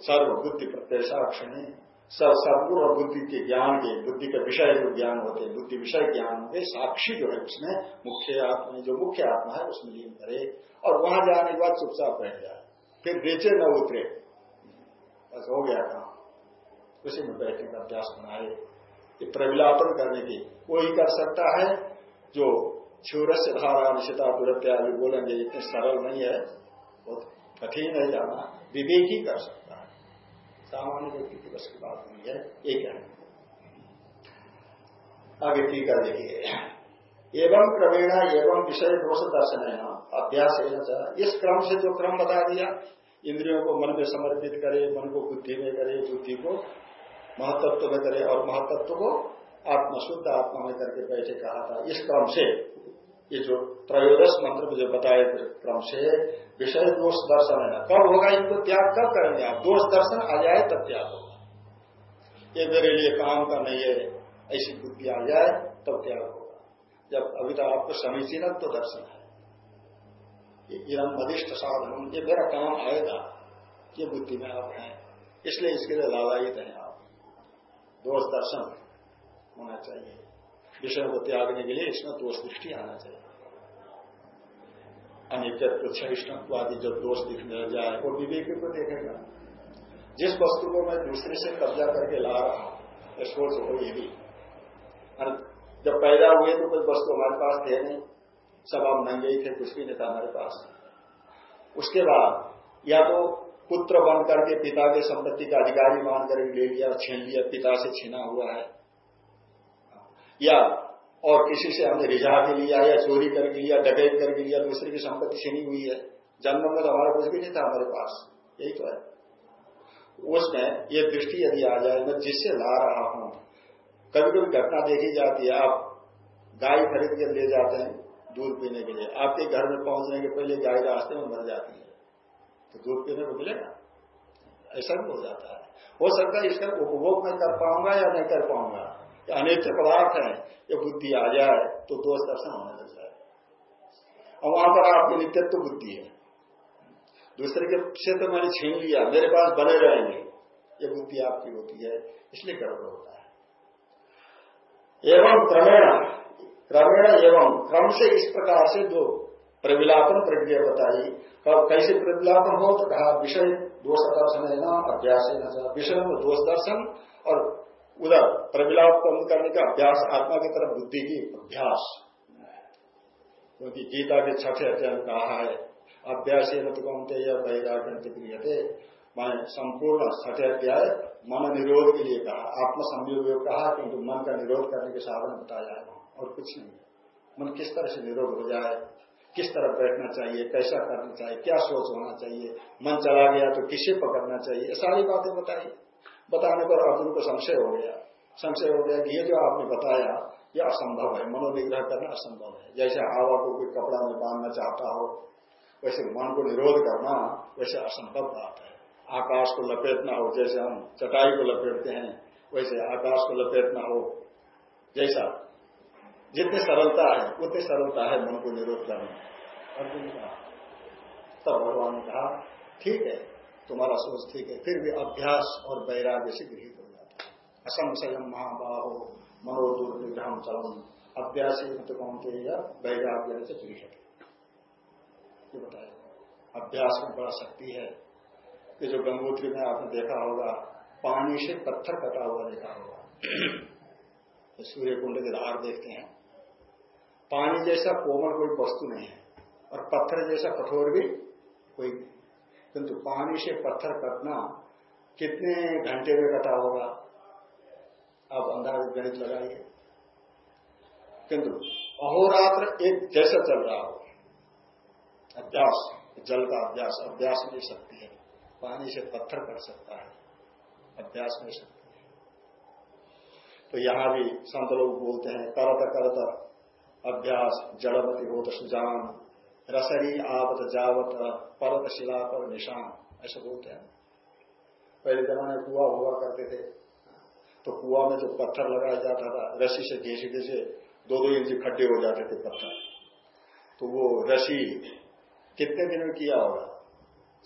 सर्व बुद्धि प्रत्यक्षाक्षणी सब सर्वपूर्ण और बुद्धि के ज्ञान के, बुद्धि के विषय जो ज्ञान होते हैं, बुद्धि विषय ज्ञान के साक्षी जो है उसमें मुख्य आत्मा, जो मुख्य आत्मा है, उसमें लीन करे और वहाँ जाने के बाद चुपचाप रह जाए। फिर बेचे न उतरे। बस हो गया काम। उसी में बैठने का अभ्यास बनाए। ये प्रविलापन करने की कोई कर सकता है, जो क्षूर धारा, निशिता, दुरत्या बोलेंगे, इतने सरल नहीं है। बहुत कठिन है जाना। विवेक ही कर सकता है। सामान्य व्यक्ति बस की बात नहीं है, ये है? आगे टीका देखिए। एवं क्रमेण, एवं विषय दोष दर्शन अभ्यास इस क्रम से जो क्रम बता दिया, इंद्रियों को मन में समर्पित करे, मन को बुद्धि में करे, बुद्धि को महतत्व में करे और महतत्व को आत्मा शुद्ध आत्मा में करके बैठे कहा था, इस क्रम से। ये जो त्रयोदश मंत्र मुझे बताए क्रम से विषय दोष दर्शन है कब होगा इनको त्याग, कब करेंगे आप? दोष दर्शन आ जाए तब त्याग होगा। ये मेरे लिए काम का नहीं है, ऐसी बुद्धि आ जाए तब त्याग होगा। जब अभी तक आपको समीचीन तो दर्शन है। इरम अधिष्ठ साधन ये मेरा काम आएगा, ये बुद्धि में आप हैं। इसलिए इसके लिए लालायित हैं आप। दोष दर्शन होना चाहिए। विषय को त्यागने के लिए इसमें दोष दृष्टि आना चाहिए। अनित्यत्व क्षिष्णत्व आदि जब दोष दिखने जाए, वो विवेक को देखेगा। जिस वस्तु को मैं दूसरे से कब्जा करके ला रहा हूँ सोच हो ये भी। जब पैदा हुए तो कोई वस्तु हमारे पास थे नहीं। सब हम नंगे ही थे, कुछ भी नहीं था हमारे पास। उसके बाद या तो पुत्र बन करके पिता के संपत्ति का अधिकारी मान ले लिया, छीन लिया, पिता से छीना हुआ है। या, और किसी से हमने रिझा के लिया, या चोरी करके लिया डकैत करके लिया दूसरे की संपत्ति छीनी हुई है। जन्म में तो हमारा कुछ भी नहीं था हमारे पास। यही तो है। उसमें ये दृष्टि यदि आ जाए, मैं जिससे ला रहा हूँ कभी कभी घटना देखी जाती है, आप गाय खरीद के ले जाते हैं दूध पीने के लिए। आपके घर में पहुँचने के पहले गाय रास्ते में मर जाती है तो दूध पीने को मिलेगा? ऐसा भी हो जाता है। हो सकता है इसका उपभोग मैं कर पाऊँगा या नहीं कर पाऊँगा? अनित्य पदार्थ है ये बुद्धि आ जाए तो दोष दर्शन होने लग जाए। और वहाँ पर आपकी नित्यत्व बुद्धि है। दूसरे के तो मैंने छीन लिया, मेरे पास बने रहेंगे ये बुद्धि आपकी होती है, इसलिए गड़बड़ होता है। एवं क्रमेण क्रमेण एवं क्रम से इस प्रकार से जो प्रविलापन प्रक्रिया बताई, कब कैसे प्रविलापन हो तो कहा विषय दोष दर्शन है ना, अभ्यास है ना विषय दोष दर्शन और उधर प्रविलाप कम करने का अभ्यास, आत्मा की तरफ़ बुद्धि की अभ्यास। क्योंकि गीता के छठे अध्ययन कहा है, अभ्यास कमते या वैराग्य क्रिय थे मैं संपूर्ण छठे अध्याय मन निरोध के लिए कहा आत्म कहा, किंतु मन का निरोध करने के साधन बताया है और कुछ नहीं। मन किस तरह से निरोध हो जाए, किस तरह बैठना चाहिए, कैसा करना चाहिए, क्या सोच होना चाहिए, मन चला गया तो किसे पकड़ना चाहिए सारी बातें बताई। बताने पर अर्जुन को संशय हो गया। संशय हो गया कि ये जो आपने बताया, ये असंभव है। मनोनिग्रह करना असंभव है। जैसे हवा को कोई कपड़ा में बांधना चाहता हो, वैसे मन को निरोध करना वैसे असंभव बात है। आकाश को लपेटना हो, जैसे हम चटाई को लपेटते हैं, वैसे आकाश को लपेटना हो। जैसा जितनी सरलता है, उतनी सरलता है मन को निरोध करना। अर्जुन ने कहा, तब भगवान ने कहा, ठीक है तुम्हारा सोच ठीक है, फिर भी अभ्यास और वैराग्य से गृहित हो जाता है। असंशयम महाबाहो मनोदुर निग्रह चलम अभ्यास तो कौनते वैराग्य से गृहित ये बताया। अभ्यास में बड़ा शक्ति है। ये जो गंगोत्री में आपने देखा होगा, पानी से पत्थर कटा हुआ देखा होगा। सूर्य कुंड के धार देखते हैं। पानी जैसा कोमल कोई वस्तु नहीं है, और पत्थर जैसा कठोर भी कोई किंतु पानी से पत्थर कटना कितने घंटे में कटा होगा? आप अंदाज गणित लगाइए। किंतु अहोरात्र एक जैसा चल रहा हो अभ्यास, जल का अभ्यास अभ्यास में शक्ति है। पानी से पत्थर कट सकता है। अभ्यास में शक्ति है। तो यहाँ भी संत लोग बोलते हैं, करत करत अभ्यास, जड़वती होत सुजान। रसरी आवत जावत, परत, शिला, पर निशान, ऐसा बोलते हैं। पहले जमाने कुआ हुआ करते थे। तो कुआ में जो पत्थर लगाया जाता था, रस्सी से घिसे घिसे दो दो इंच खड्डे हो जाते थे पत्थर। तो वो रसी कितने दिन में किया होगा?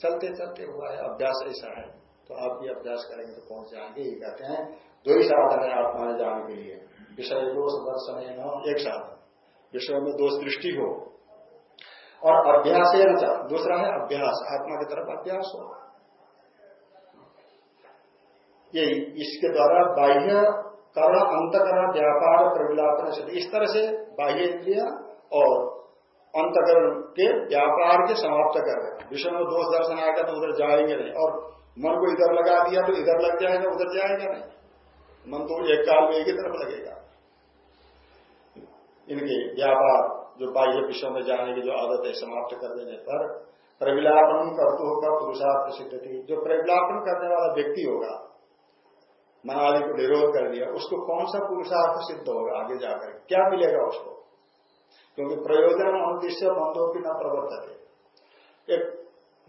चलते चलते हुआ है, अभ्यास ऐसा है। तो आप भी अभ्यास करेंगे तो पहुँच जाएँगे, ये कहते हैं, दो ही साधन है आत्मा जाने के लिए। विषय दोष, दर्शन एक साधन विषय में दोष दृष्टि हो और अभ्यास है ना दूसरा है अभ्यास, आत्मा की तरफ़ अभ्यास हो। ये इसके द्वारा बाह्य कर्ण, अंतकरण, व्यापार, प्रविलापन से इस तरह से बाह्य इंद्रिया और अंतकरण के व्यापार के समाप्त कर रहे विषय में दोष दर्शन आएगा तो उधर जाएँगे नहीं। और मन को इधर लगा दिया तो इधर लग जाएगा, उधर जाएगा नहीं। मन तो एक काल में एक ही तरफ़ लगेगा। इनके व्यापार जो बाह्य विषय में जाने की जो आदत है समाप्त कर देने पर प्रविलापन करते होगा पुरुषार्थ सिद्ध थी जो प्रविलापन करने वाला व्यक्ति होगा मनाली को निरोध कर दिया उसको कौन सा पुरुषार्थ सिद्ध होगा आगे जाकर? क्या मिलेगा उसको? क्योंकि प्रयोजन और अनुद्देश्य मंदों की न प्रवर्तित। एक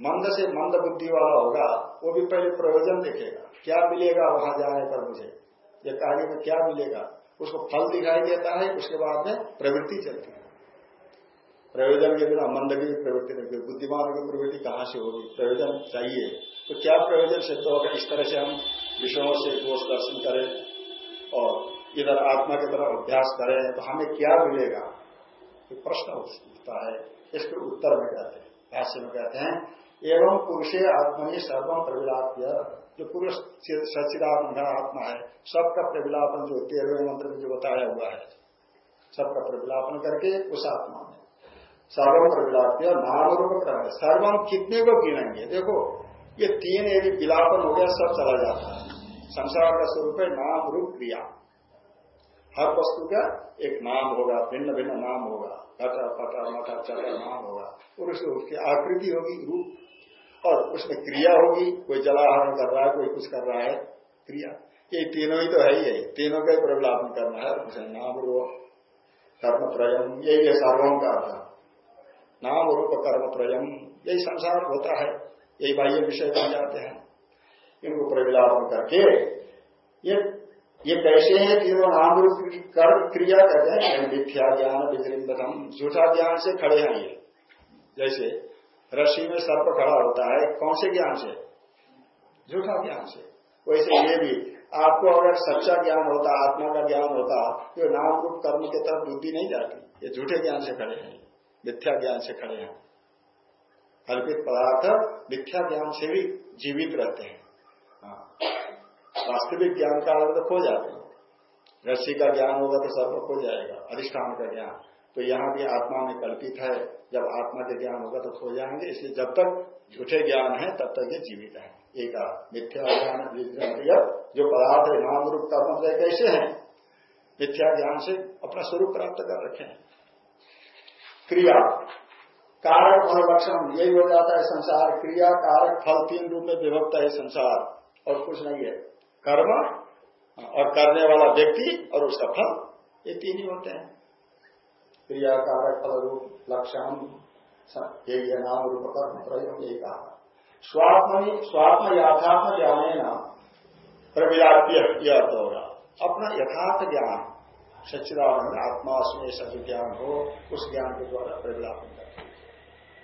मंद से मंद बुद्धि वाला होगा, वो भी पहले प्रयोजन देखेगा, क्या मिलेगा वहाँ जाने पर मुझे? ये कार्य में क्या मिलेगा? उसको फल दिखाई देता है, उसके बाद में प्रवृत्ति चलती प्रयोजन के बिना मंद की प्रवृत्ति नहीं होगी बुद्धिमान की प्रवृत्ति कहाँ से होगी, प्रयोजन चाहिए। तो क्या प्रयोजन सिद्ध होगा? इस तरह से हम विषयों से दोष दर्शन करें और इधर आत्मा की तरफ़ अभ्यास करें तो हमें क्या मिलेगा? तो प्रश्न उठता है, इसके उत्तर में कहते हैं, भाष्य में कहते हैं, एवं पुरुषे आत्मनि सर्वम प्रविलाप्य। जो पुरुष सचिदात्म आत्मा है, सबका प्रविलापन जो तेरहवें मंत्र में जो बताया हुआ है, सबका प्रविलापन करके उस आत्मा में। सर्वम प्रविलाप्य नाम रूप क्रम सर्वम कितने को गिनेंगे? देखो, ये तीन यदि विलापन हो गया, सब चला जाता है। संसार का स्वरूप है नाम रूप क्रिया। हर वस्तु का एक नाम होगा भिन्न भिन्न नाम होगा। घटा, पटा, मटा चटा नाम होगा। और उसमें उसकी आकृति होगी, रूप। और उसमें क्रिया होगी, कोई जलाहरण कर रहा है, कोई कुछ कर रहा है, क्रिया। ये तीनों ही तो है ही है। तीनों का ही प्रबलापन करना है नाम रूप, कर्म प्रयम यही है सार्वम का अर्थ नाम रूप कर्म प्रयम यही संसार होता है, यही बाह्य विषय बन जाते हैं। इनको प्रविलापन करके ये ये कैसे है वो नाम रूप कर्म क्रिया कहते हैं? मिथ्या ज्ञान विजृंबतम झूठा ज्ञान से खड़े हैं ये। जैसे रस्सी में सर्प खड़ा होता है, कौन से ज्ञान से? झूठा ज्ञान से। वैसे ये भी, आपको अगर सच्चा ज्ञान होता, आत्मा का ज्ञान होता तो नाम रूप कर्म के तरफ़ बुद्धि नहीं जाती। ये झूठे ज्ञान से खड़े हैं। मिथ्या ज्ञान से खड़े हैं। कल्पित पदार्थ मिथ्या ज्ञान से भी जीवित रहते हैं। हाँ। वास्तविक ज्ञान का अर्थ खो जाते हैं। रस्सी का ज्ञान होगा तो सर्व खो जाएगा, अधिष्ठान का ज्ञान। तो यहाँ भी आत्मा में कल्पित है, जब आत्मा के ज्ञान होगा तो खो जाएँगे, इसलिए जब तक झूठे ज्ञान है, तब तक ये जीवित है। एक मिथ्या ज्ञान जो पदार्थ नाम रूप कर्म कैसे है? मिथ्या ज्ञान से अपना स्वरूप प्राप्त कर रखे हैं। क्रिया। कारक और लक्षण, यही हो जाता है संसार। क्रिया, कारक, फल तीन रूप में विभक्त है संसार। और कुछ नहीं है। कर्म और करने वाला व्यक्ति और उसका फल, ये तीन ही होते हैं। क्रिया, कारक, फल रूप, लक्षण यही है नाम रूप, कर्म प्रयोग यही कहा। स्वात्म स्वात्म यथात्म ज्ञान न प्रविलाप्य यह अर्थ होगा अपना यथार्थ ज्ञान। सच्चिदानंद आत्मा में सच ज्ञान हो, उस ज्ञान के द्वारा प्रविलापन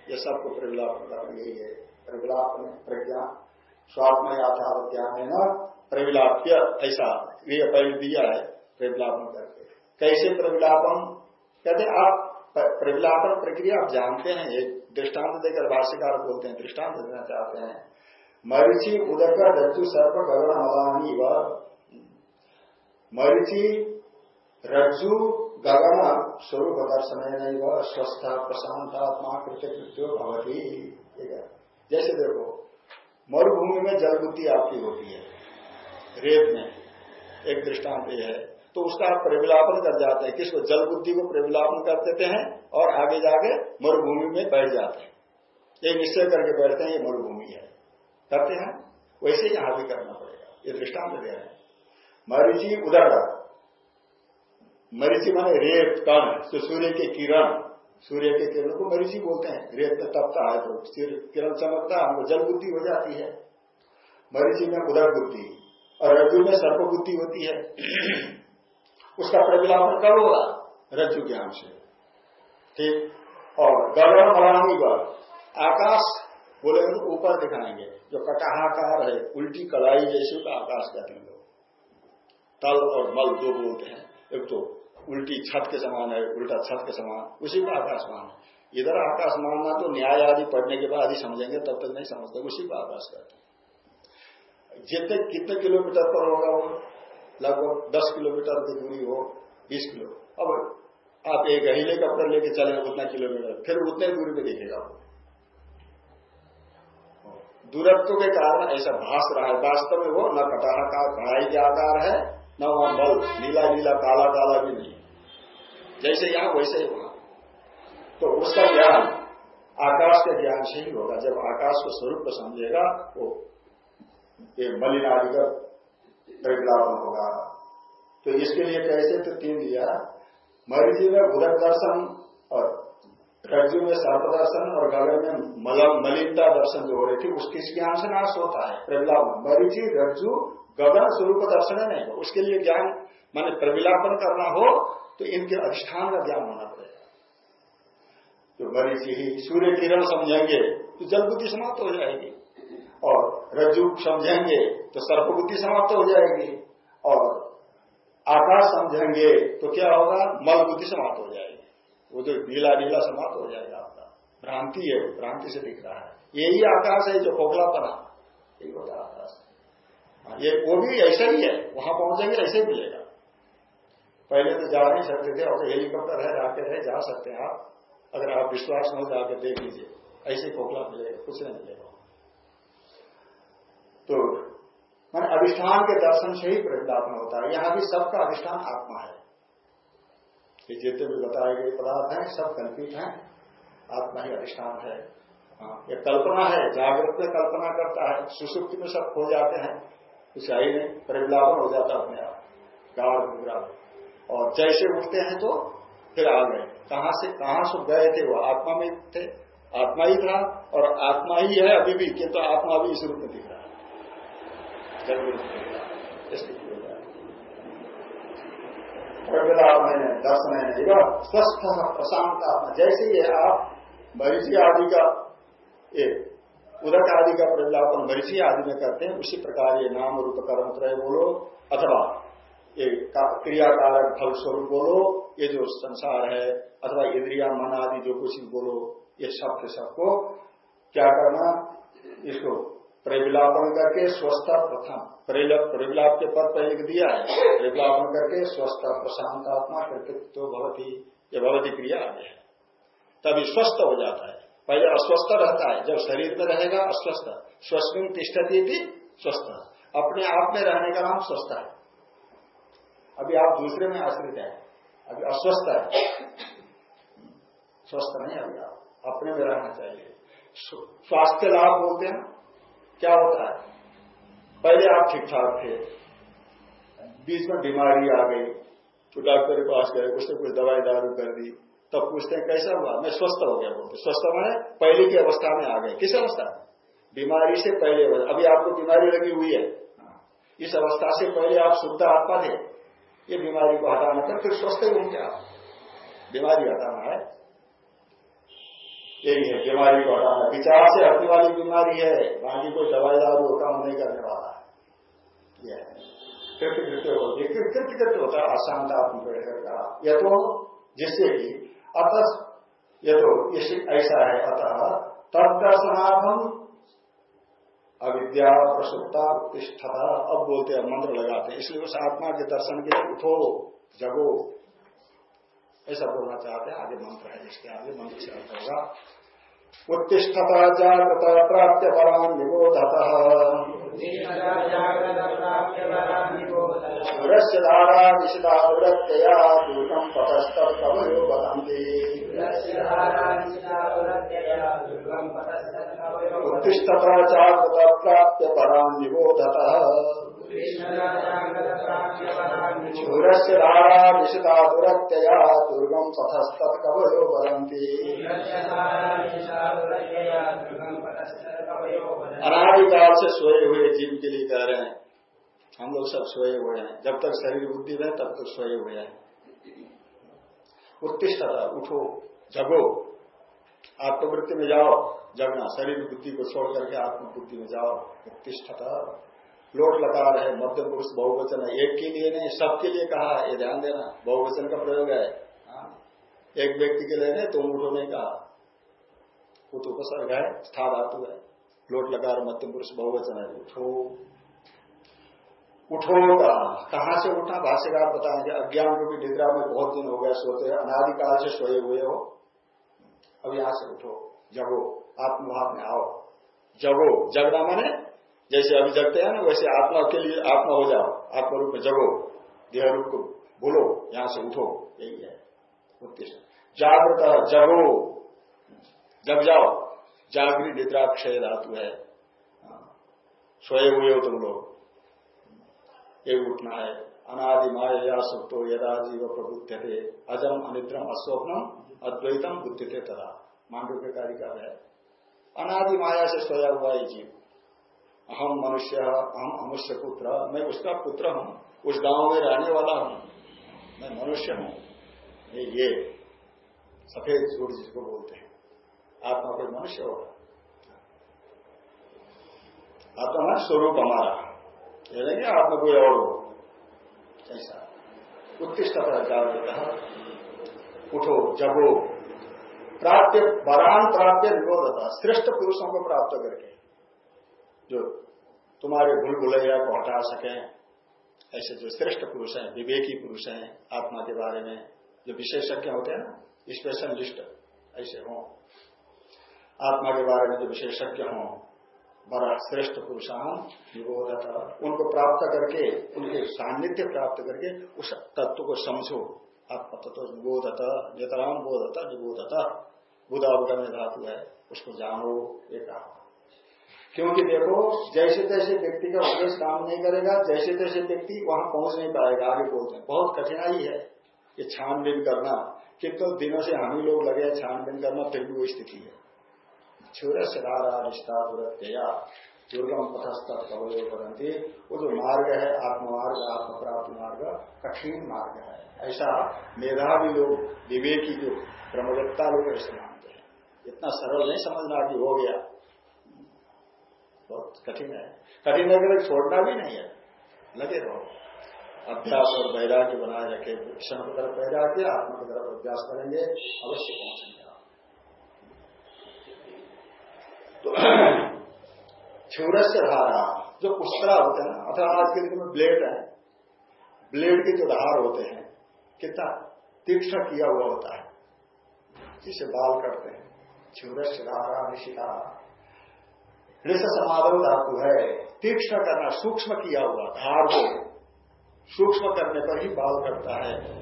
ये सबको प्रविलापन करना यही है। प्रविलापन प्रज्ञा स्वात्म याथा ज्ञान है ना? प्रविलाप्य ऐसा। ये दिया है प्रविलापन करके। कैसे प्रविलापन कहते आप प्रविलापन प्रक्रिया आप जानते हैं, एक दृष्टांत देकर भाष्यकार बोलते हैं, दृष्टांत देना चाहते हैं। मरीची उदक रज्जु सर्प गगन मलानी व। मरीची रज्जु गगन स्वरूप दर्शन नहीं वह स्वस्थ प्रशांत आत्मा कृत्य कृत्यो भवती जैसे देखो, मरुभूमि में जल बुद्धि आपकी होती है, रेत में, एक दृष्टांत ये है तो उसका आप प्रविलापन कर जाते हैं। किसको? जल बुद्धि को प्रविलापन कर देते हैं और आगे जाके मरुभूमि में बैठ जाते हैं। ये निश्चय करके बैठते हैं, ये मरुभूमि है। करते हैं? वैसे यहाँ भी करना पड़ेगा। ये दृष्टांत दे रहे हैं। मरीची उदर मरीची माने रेत कण तो सूर्य के किरण, सूर्य के किरण को मरीची बोलते हैं। रेत में तपता है तो किरण चमकता है, हमको जल बुद्धि हो जाती है। मरीची में उदर बुद्धि, और रज्जु में सर्प बुद्धि होती है। उसका प्रविलापन कब होगा? रज्जु ज्ञान से। ठीक? और गगन मलानी पर आकाश बोलेंगे तो ऊपर दिखाएँगे, जो कटाहाकार है, उल्टी कलाई जैसे का आकाश कहते हैं लोग। तल और मल दो बोलते हैं। एक तो उल्टी छत के समान है, उल्टा छत के समान, उसी को आकाश मानना इधर आकाश मानना तो न्याय आदि पढ़ने के बाद ही समझेंगे, तब तक नहीं समझते, उसी को आकाश कहते जितने, कितने किलोमीटर पर होगा वो? लगभग दस किलोमीटर की दूरी हो, बीस किलो। अब आप एक हेलीकॉप्टर लेके चले, उतना किलोमीटर, फिर उतने दूरी पे देखेगा दूरत्व के कारण ऐसा भाष रहा है, वास्तव में वो न कटाह का, कढ़ाई के आकार है न वहाँ बल नीला नीला, काला काला भी नहीं। जैसे यहाँ, वैसे ही वहाँ। तो उसका ज्ञान, आकाश के ज्ञान से ही होगा। जब आकाश को स्वरूप को समझेगा, वो मलिनादि का होगा। तो इसके लिए कैसे तो तीन दिया। मरीजी में भूगत दर्शन रज्जु में सर्प दर्शन और गगन में मलिनता दर्शन जो हो रही थी उसके ज्ञान से नाश होता है। प्रविलाप मरीजी रज्जु, गगन, स्वरूप दर्शन नहीं हो। उसके लिए ज्ञान, माने प्रविलापन करना हो तो इनके अधिष्ठान का ज्ञान होना पड़ेगा। तो मरीची ही सूर्य किरण समझेंगे तो जल बुद्धि समाप्त हो जाएगी। और रज्जु समझेंगे तो सर्प बुद्धि समाप्त हो जाएगी। और आकाश समझेंगे तो क्या होगा? मल बुद्धि समाप्त हो जाएगी। वो जो नीला नीला समाप्त हो जाएगा आपका। भ्रांति है भ्रांति से दिख रहा है। यही आकाश है, जो खोखला खोखलापना यही होता है आकाश। ये, वो भी ऐसा ही है। वहाँ पहुँचेंगे ऐसे ही मिलेगा। पहले तो जा नहीं सकते थे और हेलीकॉप्टर है, रॉकेट है, जा सकते हैं आप। अगर आप विश्वास न हो जाके देख लीजिए। ऐसे खोखला मिलेगा, कुछ नहीं मिलेगा। तो मान अधिष्ठान के दर्शन से ही प्रतिदापन होता है। यहाँ भी सबका अधिष्ठान आत्मा है। ये जितने भी बताए गए पदार्थ हैं सब कल्पित हैं आत्मा ही अधिष्ठान है। हाँ, ये कल्पना है जागृत में कल्पना करता है सुसुप्ति में सब खो जाते हैं कुछ है नहीं परिवलापन हो जाता अपने आप। गाढ़ गुजरा और जैसे उठते हैं तो फिर आ गए। कहाँ से कहाँ से गए थे? वो आत्मा में थे आत्मा ही था और आत्मा ही है अभी भी किंतु तो आत्मा भी इस रूप में दिख रहा है। स्थिति हो। जाए प्रविलाप है दर्शन है स्वस्थ प्रशांत आत्मा जैसे ही आप मरीजी आदि का एक उदक आदि का प्रविलापन मरीजी आदि में करते हैं, उसी प्रकार ये नाम रूप कर्म त्रय बोलो, अथवा ये क्रियाकारक फल स्वरूप बोलो, ये जो संसार है, अथवा इंद्रिया, मन आदि जो कुछ बोलो, ये सब के सबको क्या करना, इसको प्रविलापन करके स्वस्थ प्रथम। प्रविलाप के पद पर पहले दिया है। प्रविलापन करके स्वस्थ प्रशांतात्मा कृतित्व भवती। ये भवती क्रिया आदि है। तभी स्वस्थ हो जाता है। पहले अस्वस्थ रहता है। जब शरीर में रहेगा, अस्वस्थ। स्वस्थ तिष्ठती थी स्वस्थ। अपने आप में रहने का नाम स्वस्थ है। अभी आप दूसरे में आश्रित है। अभी अस्वस्थ है। स्वस्थ नहीं अभी आप। अपने में रहना चाहिए। स्वास्थ्य लाभ बोलते हैं क्या होता है? पहले आप ठीक ठाक थे। बीच में बीमारी आ गई तो डॉक्टर के पास गए, उसने कुछ दवाई दारू कर दी। तब पूछते हैं, कैसा हुआ? मैं स्वस्थ हो गया, बोलते स्वस्थ मैंने पहले की अवस्था में आ गए। किस अवस्था? बीमारी से पहले अभी आपको बीमारी लगी हुई है? इस अवस्था से पहले आप शुद्ध आत्मा थे। ये बीमारी को हटाना था फिर स्वस्थ होंगे आप। बीमारी हटाना है। यही है बीमारी को हटाना विचार से हटने वाली बीमारी है बाकी कोई दवाई दारू काम नहीं करने वाला है। यह कृत्य कृत्य होती है। कृत्य कृत्य होता है अशांत आत्मपेड़ का। यह तो जिससे कि अतः यह तो ऐसा है अतः तत्दर्शनाथम अविद्या प्रसुप्ता उत्तिष्ठता। अब बोलते हैं मंत्र लगाते हैं। इसलिए उस आत्मा के दर्शन के लिए उठो जगो। ऐसा बोलना चाहते हैं। आगे मंत्र है जिसके आगे मंत्र से अर्थ होगा। उत्तिष्ठता जागृत प्राप्त पराम निबोधत धारा विशिदा दुरत्यया दूतम पतस्तवयो वदंती उत्तिष्ठता जागृत प्राप्त पराम निबोधत दुर्गम अनादिकाल से सोए हुए जीव के लिए कह रहे हैं। हम लोग सब सोए हुए हैं। जब तक शरीर बुद्धि में तब तक सोए हुए हैं। उत्तिष्ठता, उठो, जगो। आत्मवृत्ति में जाओ, जगना। शरीर बुद्धि को छोड़ करके आत्मबुद्धि में जाओ। उत्तिष्ठता। लोट लगा रहे मध्यम पुरुष, बहुवचन है। एक के लिए नहीं, सबके लिए कहा ये ध्यान देना। बहुवचन का प्रयोग है। हाँ। एक व्यक्ति के लिए नहीं तुम उठो नहीं कहा। कुछ उपसर्ग है, स्था धातु है। लोट लगा रहे मध्यम पुरुष, बहुवचन है। उठो। उठो कहा कहाँ से उठा? भाष्यकार बताएँगे। अज्ञान रूपी निद्रा में बहुत दिन हो गया सोते अनादिकाल से सोए हुए हो। अब यहाँ से उठो। जगो। आत्मभाव में आओ। जगो। जगना माने जैसे अभी जगते हैं ना, वैसे आत्मा के लिए आत्मा हो जाओ। आत्मा रूप में जगो, देह रूप को बोलो यहाँ से उठो। यही है उत्कृष्ट जागृत जगो। जग जाओ। जागृत निद्रा क्षय धातु है। सोए हुए हो तुम लोग। ये उठना है। अनादि माया सुप्तो यदा जीव प्रबुद्ध थे अजम अनिद्रम अस्वप्नम अद्वैतम बुद्धि थे तथा मांडव के कार्य है। अनादि माया से सोया हुआ ये जीव। अहम मनुष्य अहम अमुष्य पुत्र। मैं उसका पुत्र हूँ उस गाँव में रहने वाला हूँ। मैं मनुष्य हूँ। ये, ये सफ़ेद सूर्य जिसको बोलते हैं। आत्मा कोई मनुष्य होगा? आत्मा है स्वरूप हमारा। ये नहीं आत्मा कोई और हो। ऐसा। उत्कृष्ट प्रचार जागृत उठो जगो। प्राप्त बरान प्राप्त निरोधता। श्रेष्ठ पुरुषों को प्राप्त करके। जो तुम्हारे भूल भुलैया को हटा सके, ऐसे जो श्रेष्ठ पुरुष हैं, विवेकी पुरुष हैं, आत्मा के बारे में जो विशेषज्ञ होते हैं ना स्पेशलिस्ट ऐसे हों। आत्मा के बारे में जो विशेषज्ञ हों, बड़ा श्रेष्ठ पुरुषान निबोधता उनको प्राप्त करके, उनके सान्निध्य प्राप्त करके उस तत्व को समझो। आत्मा तत्व निबोधता, नितराम बोधता, निबोधता। बुधा में धातु है, उसको जानो, ये कहा। क्योंकि देखो, जैसे तैसे व्यक्ति का उपदेश काम नहीं करेगा, जैसे तैसे व्यक्ति वहाँ पहुँच नहीं पाएगा, आगे हैं। बहुत कठिनाई है ये छानबीन करना। कितने तो दिनों से हम ही लोग लगे छानबीन करना, फिर भी वो स्थिति है। छुर सिधारा रिश्ता दुरत्या दुर्गम पथस्थ कवयो बदंती वो जो मार्ग है, आत्ममार्ग आत्म प्राप्ति मार्ग, कठिन मार्ग है। ऐसा मेधावी लोग, विवेकी जो ब्रह्मवेत्ता लोग ऐसे मानते हैं। इतना सरल नहीं समझना कि हो गया। बहुत कठिन है। कठिन है कि छोड़ना भी नहीं है। लगे रहो। अभ्यास और वैराग्य बनाए रखे। क्षण की तरफ़ वैराग्य, आत्मा की तरफ़ अभ्यास करेंगे, अवश्य पहुँचेंगे तो क्षुर से धारा, जो पुस्तरा होते हैं अथवा आज के दिन में ब्लेड है, ब्लेड के जो धार होते हैं, कितना तीक्ष्ण किया हुआ होता है जिसे बाल करते हैं। क्षुर से धारा निशिता ऋष समाधव धातु है। तीक्ष्ण करना, सूक्ष्म किया हुआ, धार को। सूक्ष्म करने पर ही बाल करता है।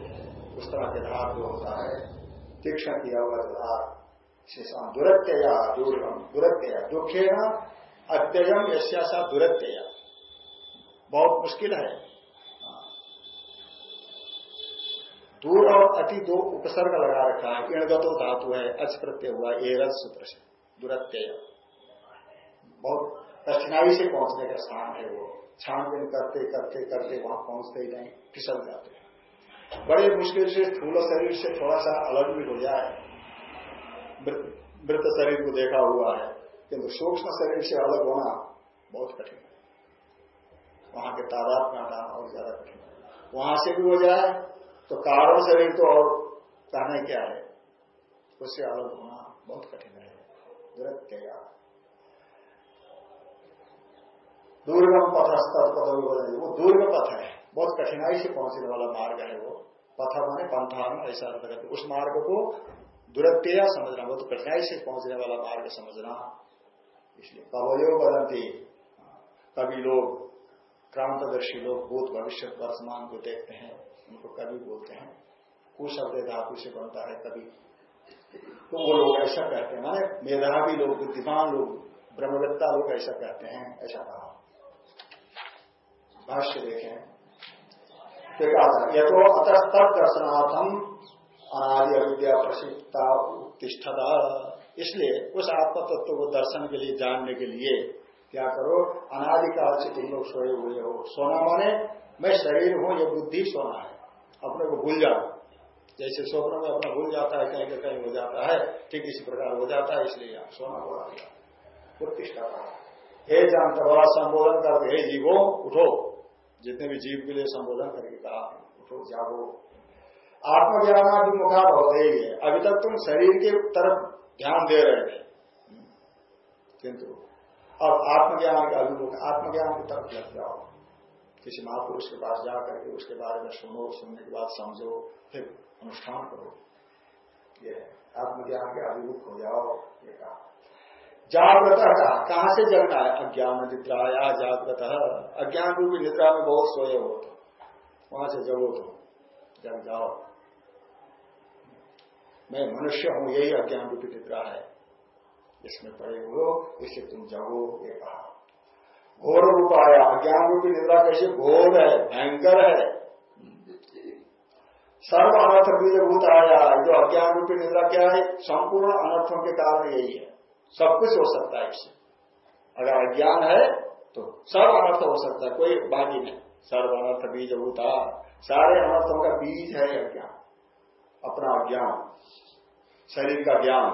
उस तरह के धार जो होता है, तीक्ष्ण किया हुआ धार दुरत्यया, दुर्गम, दुरत्यया। दुखे न अत्ययम यश्यासा दुरत्यया। बहुत मुश्किल है। दूर और अति दो उपसर्ग लगा रखा है। इणगतो धातु है। अच प्रत्यय हुआ एरज सूत्र से। दुरत्यय। बहुत कठिनाई से पहुँचने का स्थान है वो। छानबीन करते करते करते वहाँ पहुँचते ही नहीं, फिसल जाते हैं। बड़े मुश्किल से स्थूल शरीर से थोड़ा सा अलग भी हो जाए। मृत शरीर को देखा हुआ है किंतु सूक्ष्म शरीर से अलग होना बहुत कठिन है। वहाँ के तादाद में हटाना और ज़्यादा कठिन है। वहाँ से भी हो जाए तो कारण शरीर तो और कहना क्या है? उससे अलग होना बहुत कठिन है। दुरत्य दुर्गम पथ वो दुर्ग पथ है। बहुत कठिनाई से पहुँचने वाला मार्ग है वो। पथ माने पंथान ऐसा करते उस मार्ग को दुरत्या समझना, बहुत कठिनाई से पहुँचने वाला मार्ग समझना। इसलिए कवयो बदंती। कभी लोग, क्रांतदर्शी लोग, भूत भविष्य, वर्तमान को देखते हैं, उनको कभी बोलते हैं। कुशब्द धातु से बनता है कभी तो वो लोग ऐसा कहते हैं। माने मेधावी लोग, बुद्धिमान लोग, ब्रह्मवेत्ता लोग ऐसा कहते हैं, ऐसा कहा। भाष्य देखें ये तो अतः दर्शनार्थम अनादि अविद्या प्रसिद्धता उत्तिष्ठता। इसलिए उस आत्म तत्व को दर्शन के लिए, जानने के लिए क्या करो अनादिकाल से तुम लोग सोए हुए हो। सोना माने, मैं शरीर हूँ, ये बुद्धि सोना है। अपने को भूल जाओ। जैसे स्वप्न में अपना भूल जाता है, कहीं कहीं हो जाता है, ठीक इसी प्रकार हो जाता है, इसलिए यहाँ सोना बोला गया। उत्तिष्ठा हे जानता बड़ा संबोधन कर हे जीवो, उठो। जितने भी जीव के लिए संबोधन करके कहा, उठो, जागो। आत्मज्ञान मुखा बहुत ही। है अभी तक तुम शरीर के तरफ़ ध्यान दे रहे थे। किंतु अब आत्मज्ञान का अभिमुख, आत्मज्ञान की तरफ़ लग जाओ। किसी महापुरुष के पास जा करके उसके बारे में सुनो, सुनने के बाद समझो, फिर अनुष्ठान करो। ये आत्मज्ञान के अभिमुख हो जाओ, ये कहा। जागृत का कहाँ से जगना है अज्ञान निद्रा या जागृत अज्ञान रूपी निद्रा में बहुत सोए हो। वहाँ से जगो तो जग जाओ। मैं मनुष्य हूँ, यही अज्ञान रूपी निद्रा है। इसमें पड़े हो, इसे तुम जगो, ये कहा। घोर रूप आया। अज्ञान रूपी निद्रा कैसे? घोर है, भयंकर है। सर्व अनर्थ बीजभूत आया। जो अज्ञान रूपी निद्रा क्या है? संपूर्ण अनर्थों के कारण यही है। सब कुछ हो सकता है इससे। अगर अज्ञान है तो सर्व अनर्थ हो सकता है, कोई बाकी नहीं। सर्व अनर्थ बीज होता सारे अनर्थों का बीज है अज्ञान, अपना अज्ञान। शरीर का ज्ञान।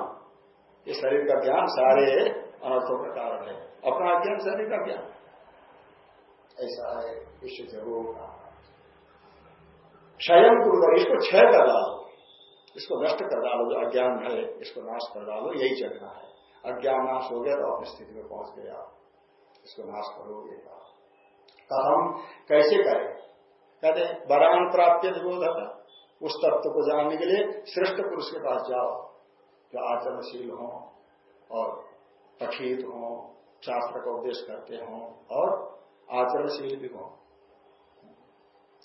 ये शरीर का ज्ञान सारे अनर्थों का कारण है। अपना अज्ञान, शरीर का ज्ञान। ऐसा है विश्व ज़रूर क्षय गुरु इसको क्षय कर डालो। इसको नष्ट कर डालो, जो अज्ञान है, इसको नाश कर डालो। यही जगना है। अज्ञान नाश हो गया तो अपनी स्थिति में पहुँच गया इसको नाश करोगे कथम कैसे करें? कहते बरान प्राप्त निरोधक उस तत्व को जानने के लिए श्रेष्ठ पुरुष के पास जाओ, जो आचरणशील हो और पठित हो, शास्त्र का उपदेश करते हो और आचरणशील भी हो।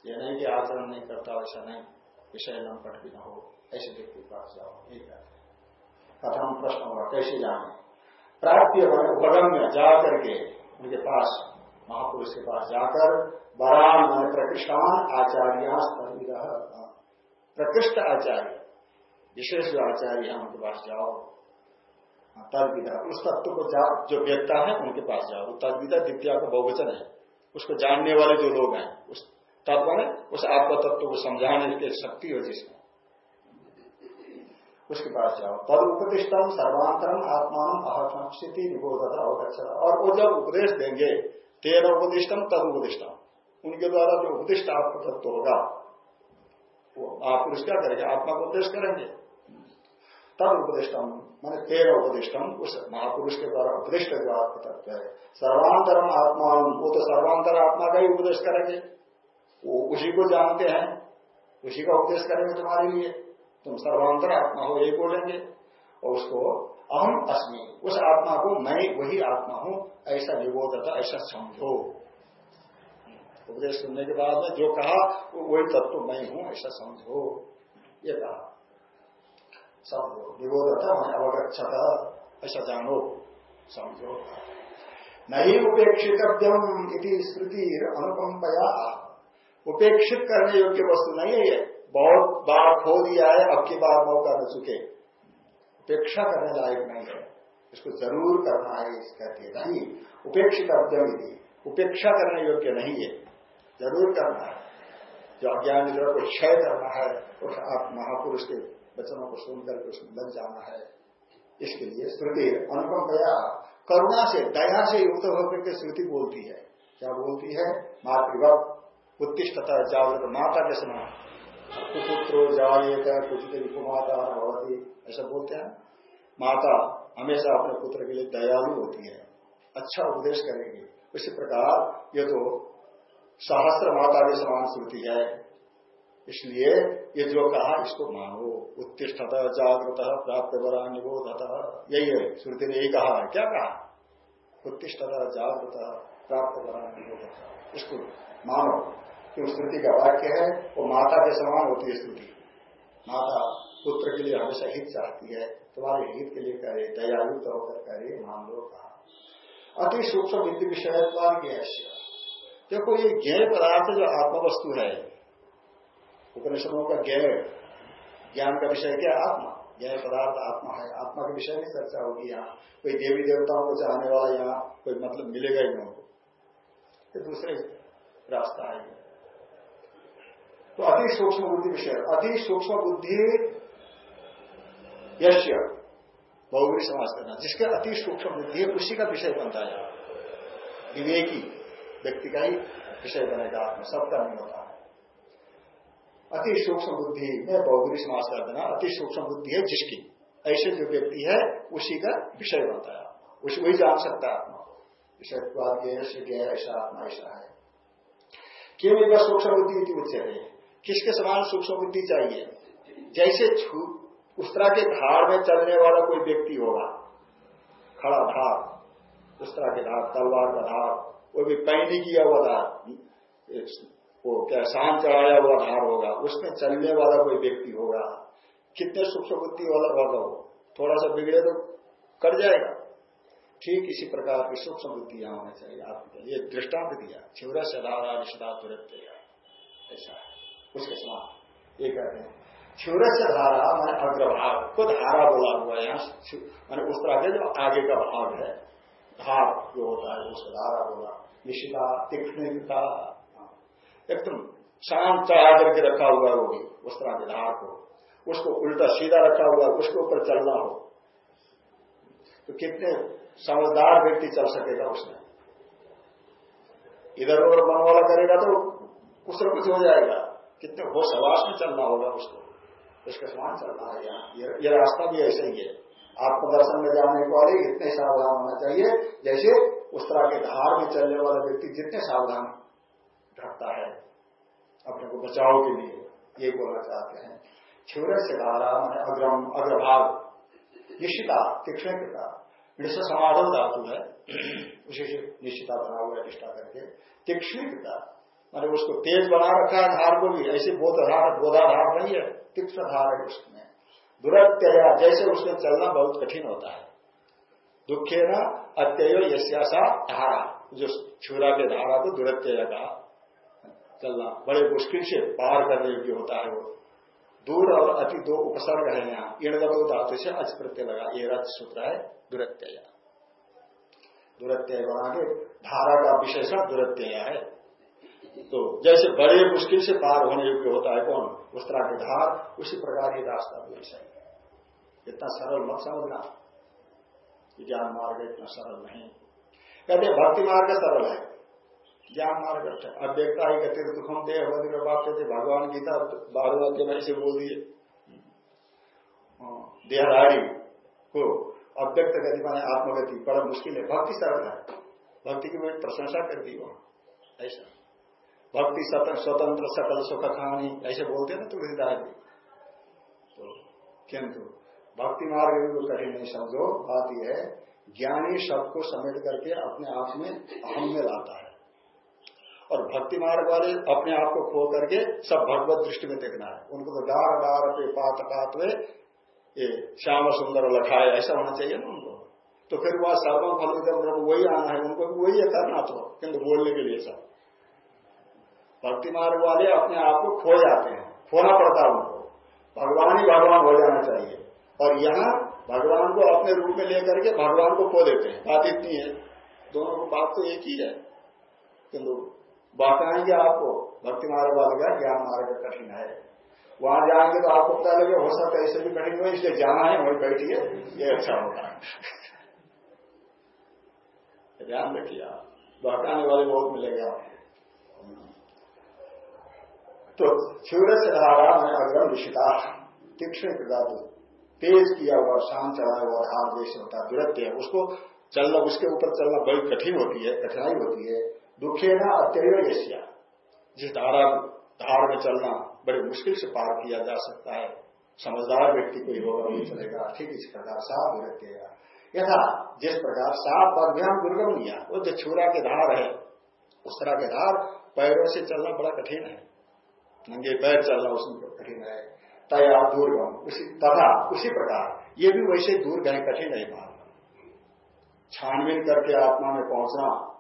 यह नहीं कि आचरण नहीं करता ऐसा नहीं। विषय लंपट भी ना हो। ऐसे व्यक्ति के पास जाओ ठीक है। कथम प्रश्न होगा, कैसे जाने? प्राप्ति उपगम्य जा करके उनके पास, महापुरुष के पास जाकर बरान मान प्रकृष्टान आचार्य प्रकृष्ट आचार्य, विशेष जो आचार्य है, उनके पास जाओ। तदविदा। उस तत्व को जो व्यक्ता है, उनके पास जाओ। तदविदा द्वितीय का बहुवचन है। उसको जानने वाले जो लोग हैं, उस तत्व है उस आत्म तत्व को समझाने की शक्ति हो जिसमें। उसके पास जाओ। तद उपदिष्टम सर्वांतरम आत्मान अहस्थिति निबोधता अवगछा और वो जब उपदेश देंगे तेरह उपदिष्टम तद उपदिष्टम उनके द्वारा जो उपदिष्ट आत्म तत्व होगा, वो आप पुरुष क्या करेंगे? आत्मा को उपदेश करेंगे। तद उपदिष्टम मैंने तेरह उपदिष्टम उस महापुरुष के द्वारा उपदिष्ट जो आत्म तत्व है सर्वांतरम आत्मा वो तो सर्वांतर आत्मा का ही उपदेश करेंगे। वो उसी को जानते हैं, उसी का उपदेश करेंगे तुम्हारे लिए। तुम सर्वांतर आत्मा हो, यही बोलेंगे। और उसको, अहम अस्मि, उस आत्मा को मैं वही आत्मा हूँ, ऐसा निबोधता, ऐसा समझो। उपदेश सुनने के बाद में जो कहा वो वही तत्व मैं हूँ, ऐसा समझो। ये कहा। समझो। निबोधता, मैं अवगछत ऐसा जानो। समझो। नहीं उपेक्षितव्यम इति अनुकंपया उपेक्षित करने योग्य वस्तु नहीं है बहुत बार खो दिया है, अब की बार मौका न चुके। उपेक्षा करने लायक नहीं है। इसको ज़रूर करना है, इस कहते नहीं। उपेक्षित अध्ययन उपेक्षा करने योग्य नहीं है। ज़रूर करना है। जो अज्ञान निग्रह को क्षय करना है, उस आप महापुरुष के वचनों को सुनकर के उसमें बन जाना है। इसके लिए श्रुति अनुपम दया, करुणा से, दया से युक्त होकर के श्रुति बोलती है। क्या बोलती है? मातृभक्त उत्तिष्ठता जागृत माता के समान। कुपुत्रो जाएगा कुछ कुमाता भवती, ऐसा बोलते हैं। माता हमेशा अपने पुत्र के लिए दयालु होती है। अच्छा उपदेश करेगी। उसी प्रकार ये तो सहस्त्र माता के समान श्रुति है। इसलिए ये जो कहा, इसको मानो। उत्तिष्ठत, जागृत, प्राप्त बरा, निबोधत। यही है, श्रुति ने यही कहा क्या कहा? उत्तिष्ठत, जागृत, प्राप्त बरा, निबोधत। इसको मानो। जो स्तुति का वाक्य है, वो माता के समान होती है स्तुति माता पुत्र के लिए हमेशा हित चाहती है, तुम्हारे हित के लिए करे दयायुक्त होकर करे, मान लो कहा। अति सूक्ष्म विधि विषय देखो, ये ज्ञ पदार्थ जो आत्मा वस्तु है, उपनिषदों का ज्ञ ज्ञान का विषय क्या आत्मा। ज्ञ पदार्थ आत्मा है। आत्मा के विषय में चर्चा होगी यहाँ। कोई देवी देवताओं को चाहने वाला यहाँ कोई मतलब मिलेगा ही उनको दूसरे रास्ता है। तो अति सूक्ष्म बुद्धि विषय। अति सूक्ष्म बुद्धि यश्य बहुबरी समाज करना। जिसके अति सूक्ष्म बुद्धि है, उसी का विषय बनता है। विवेकी व्यक्ति का ही विषय बनेगा आत्मा, सबका नहीं होता। है अति सूक्ष्म बुद्धि में बहुबरी समाज कर देना, अति सूक्ष्म बुद्धि है जिसकी। ऐसे जो व्यक्ति है, उसी का विषय बनता है उसी वही जान सकता है आत्मा विषय ऐसा आत्मा ऐसा है। केवल सूक्ष्म बुद्धि उच्च है? किसके समान सूक्ष्म बुद्धि चाहिए? जैसे उस तरह के धार में चलने वाला कोई व्यक्ति होगा, खड़ा धार, उस तरह के धार, तलवार का धार, वो भी पैनी किया हुआ धार वो क्या शान चढ़ाया हुआ धार होगा, उसमें चलने वाला कोई व्यक्ति होगा। कितने सूक्ष्म बुद्धि वाला होगा वो? थोड़ा सा बिगड़े तो कर जाएगा। ठीक इसी प्रकार की सूक्ष्म बुद्धि यहाँ होना चाहिए। आपके लिए दृष्टांत दिया छिवरा सदारा निषदा तुरंत ऐसा है। उसके समान ये कहते हैं। क्षुर से धारा मैंने अग्रभाग। को धारा बोला हुआ है यहाँ। मैंने उस तरह के जो आगे का भाग है। धार जो होता है उसको धारा बोला। निशिता, तीक्ष्णता। एकदम शांत चढ़ा करके रखा हुआ है उस तरह के धार को। उसको उल्टा सीधा रखा हुआ उसके ऊपर चलना हो। तो कितने समझदार व्यक्ति चल सकेगा उसमें। इधर उधर मन वाला करेगा तो कुछ न कुछ हो जाएगा। कितने होश आवास में चलना होगा उसको। इसके समान चलना है यहाँ। ये रास्ता भी ऐसा ही है। आत्मदर्शन में जाने वाले इतने सावधान होना चाहिए। जैसे उस तरह के धार में चलने वाला व्यक्ति जितने सावधान रखता है, अपने को बचाव के लिए ये बोलना चाहते हैं। छिवरे से धारा मैंने अग्रम, अग्रभाग। निश्चिता, तीक्षण का निश्चित समाधान धातु है। उसी निश्चिता बना हुआ निष्ठा करके। तीक्षण तीक्ष्ण मैंने उसको तेज बना रखा है धार को भी, ऐसे बोधाधार बोधाधार नहीं है, तीक्ष्ण धार है उसमें। दुरत्यया, जैसे उसमें चलना बहुत कठिन होता है। दुखे न अत्यय यश्यासा धारा। जो छुरा के धारा को दुरत्यय का चलना, बड़े मुश्किल से पार करने योग्य होता है वो। दूर और अति दो उपसर्ग है यहाँ। इणगतो धातु से अच प्रत्यय लगा। ये रथ सूत्र है दुरत्यय। दुरत्यय बना के धारा का विशेषण दुरत्यय है। तो जैसे बड़े मुश्किल से पार होने योग्य होता है कौन? उस तरह की धार उसी प्रकार की रास्ता भी ऐसा है इतना सरल मत समझना। ज्ञान मार्ग इतना सरल नहीं। कहते भक्ति मार्ग सरल है। ज्ञान मार्ग अब देखता है कहते दुखम दे बात थे भगवान गीता बारह में ऐसे बोल दिए। हाँ, देहधारी को अव्यक्त गति माने आत्मगति बड़ा मुश्किल है। भक्ति सरल है। भक्ति की मैं प्रशंसा कर दी ऐसा। भक्ति स्वतंत्र सकल सुख कहानी ऐसे बोलते ना तुलसीदास जी। तो किंतु भक्ति मार्ग भी कठिन नहीं समझो, बात यह है, ज्ञानी सबको समेट करके अपने आप में अहम में लाता है। और भक्ति मार्ग वाले अपने आप को खो करके सब भगवत दृष्टि में देखना है। उनको तो डार डार पे पात पात वे ये श्याम सुंदर लखाए ऐसा होना चाहिए ना उनको। तो फिर वह सर्वम फल वही आना है, उनको वही है करना तो किंतु बोलने के लिए सब। भक्ति मार्ग वाले अपने आप को खो जाते हैं। खोना पड़ता है उनको। भगवान ही भगवान हो जाना चाहिए। और यहाँ भगवान को अपने रूप में लेकर के भगवान को खो देते हैं। बात इतनी है। दोनों को बात तो एक ही है। किंतु बताएँगे आपको, भक्ति मार्ग वाले का ज्ञान मार्ग कठिन है। वहाँ जाएँगे तो आपको पता लगे, हो सकता है ऐसे भी कठिन हो, इसलिए जाना है, वही बैठिए ये अच्छा होगा। ध्यान रखिए आप। बहकाने वाले बहुत मिलेंगे आपको। तो क्षुर से धारा में अग्रम ऋषिता तीक्ष्ण प्रदातु तेज किया हुआ, शांत चढ़ा हुआ धार जैसे होता है दुरत्य उसको चलना, उसके ऊपर चलना बड़ी कठिन होती है, कठिनाई होती है। दुखे न अत्यय एशिया जिस धारा धार में चलना बड़े मुश्किल से पार किया जा सकता है। समझदार व्यक्ति को योग नहीं चलेगा। ठीक इस प्रकार, साफ़ रखेगा यथा, जिस प्रकार साफ़ अभियान दुर्गम लिया वो जो छुरा के धार है, उस तरह के धार पैरों से चलना बड़ा कठिन है। नंगे पैर चलना उसमें कठिन है। तया दुर्गम उसी, तथा उसी प्रकार, ये भी वैसे दूर गए, कठिन है बात। छानबीन करके आत्मा में पहुँचना,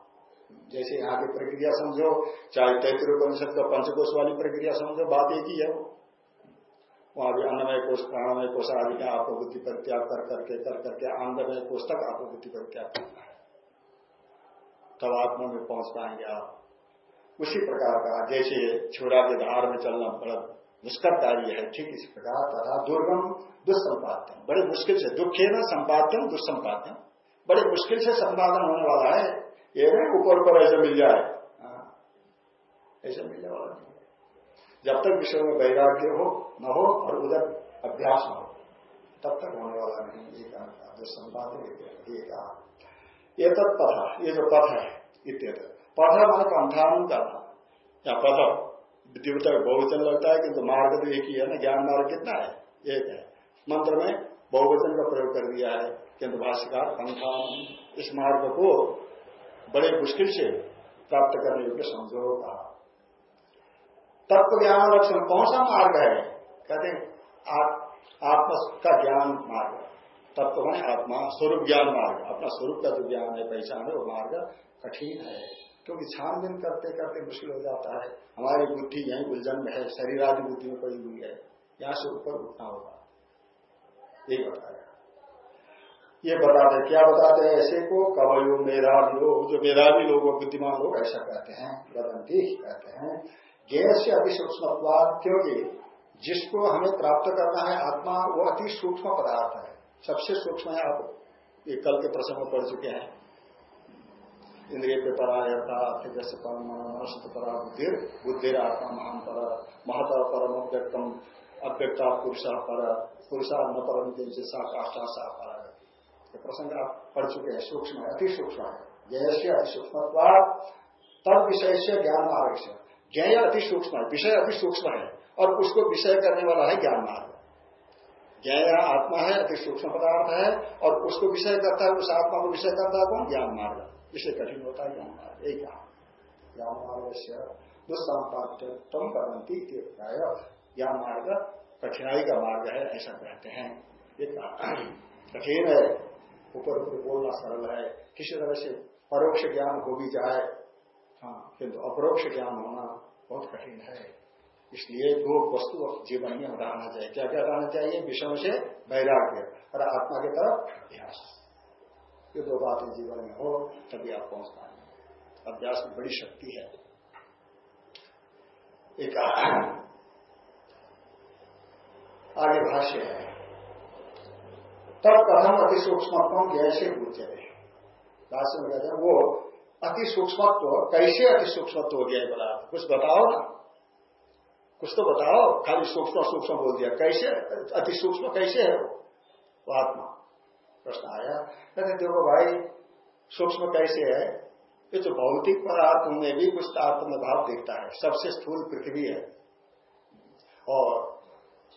जैसे यहाँ की प्रक्रिया समझो, चाहे तैतृ उपनिषद का पंचकोश वाली प्रक्रिया समझो, बात एक ही है वो। वहाँ भी अन्नमय कोष प्राणमय कोष आदि का आपको बुद्धि परित्याग कर करके कर करके आनंदमय कोष तक आपको बुद्धि परित्याग करना है। तब आत्मा में पहुँच पाएँगे आप। उसी प्रकार का, जैसे छोरा के धार में चलना बड़ा दुष्कर कार्य है, ठीक इस प्रकार तथा दुर्गम दुष्संपाद्यम बड़े मुश्किल से दुखे न संपाद्यम दुष्संपाद्यम बड़े मुश्किल से संपादन होने वाला है। ये नहीं ऊपर ऊपर ऐसे मिल जाए। हाँ। ऐसा मिलने वाला नहीं जब तक विषय में वैराग्य हो, न हो और उधर अभ्यास हो, तब तक होने वाला नहीं ये कहा जो ये कहा, ये तत्पथ ये जो पथ है इत्यत पथ मान पंथान का था या पथ विद्युत बहुवचन लगता है, किंतु मार्ग तो एक ही है ना, ज्ञान मार्ग कितना है? एक है। मंत्र में बहुवचन का प्रयोग कर दिया है, किंतु भाष्यकार पंथान इस मार्ग को बड़े मुश्किल से प्राप्त करने योग्य समझो कहा। तत्व ज्ञान लक्षण कौन सा मार्ग है? कहते आत्मा का ज्ञान मार्ग। तत्व है आत्मा, स्वरूप ज्ञान मार्ग। अपना स्वरूप का जो ज्ञान है, पहचान है, वो मार्ग कठिन है। क्योंकि छानबीन करते करते मुश्किल हो जाता है। हमारी बुद्धि यही उलझन में है शरीर आदि बुद्धि में पड़ी हुई है। यहाँ से ऊपर उठना होगा। यही बताया। ये बताते क्या बताते हैं ऐसे को? कवयो मेधावी लोग, जो मेधावी लोग बुद्धिमान लोग ऐसा कहते हैं वदंती कहते हैं। गैस से अति सूक्ष्म क्योंकि जिसको हमें प्राप्त करना है आत्मा, वो अति सूक्ष्म पदार्थ है। सबसे सूक्ष्म है आप ये कल के प्रसंग में पढ़ चुके हैं। इंद्रिय पे परायता मनस्त परा बुद्धि बुद्धि आत्मा महान पर महत परम अव्यक्तम, अव्यक्ता पुरुषा पर, पुरुषा न परम सा काष्ठा, सा पर। प्रसंग आप पढ़ चुके हैं, सूक्ष्म है, अति सूक्ष्म है। जय अति सूक्ष्म तब विषय से ज्ञान मार्ग से ज्ञ अति सूक्ष्म है, विषय अति सूक्ष्म है, और उसको विषय करने वाला है ज्ञान मार्ग। ज्ञ आत्मा है, अति सूक्ष्म पदार्थ है, और उसको विषय करता है, उस आत्मा को विषय करता है कौन? ज्ञान मार्ग। विषय कठिन होता है ज्ञान एक ज्ञान मार्ग से दुष्संपाद्यम करती ज्ञान मार्ग, कठिनाई का मार्ग है, ऐसा कहते हैं। एक कठिन है, ऊपर ऊपर बोलना सरल है, किसी तरह से परोक्ष ज्ञान हो भी जाए हाँ किंतु अपरोक्ष ज्ञान होना बहुत कठिन है। इसलिए दो वस्तु जीवन में रहना चाहिए। क्या क्या रहना चाहिए? विषयों से वैराग्य, और आत्मा की तरफ़ अभ्यास। ये दो बातें जीवन में हो, तभी आप पहुँच पाएँगे। अभ्यास में बड़ी शक्ति है। एक आगे भाष्य है, तब कथम अति सूक्ष्म कैसे पूछे? भाष्य में कहते हैं, वो अति सूक्ष्मत्व, कैसे अति सूक्ष्मत्व हो गया बोला कुछ बताओ ना। कुछ तो बताओ, खाली सूक्ष्म सूक्ष्म बोल दिया। कैसे? अति सूक्ष्म कैसे है वो आत्मा। प्रश्न आया। कहते, देखो भाई, सूक्ष्म कैसे है? ये तो भौतिक पदार्थ में भी कुछ तात्म भाव दिखता है। सबसे स्थूल पृथ्वी है। और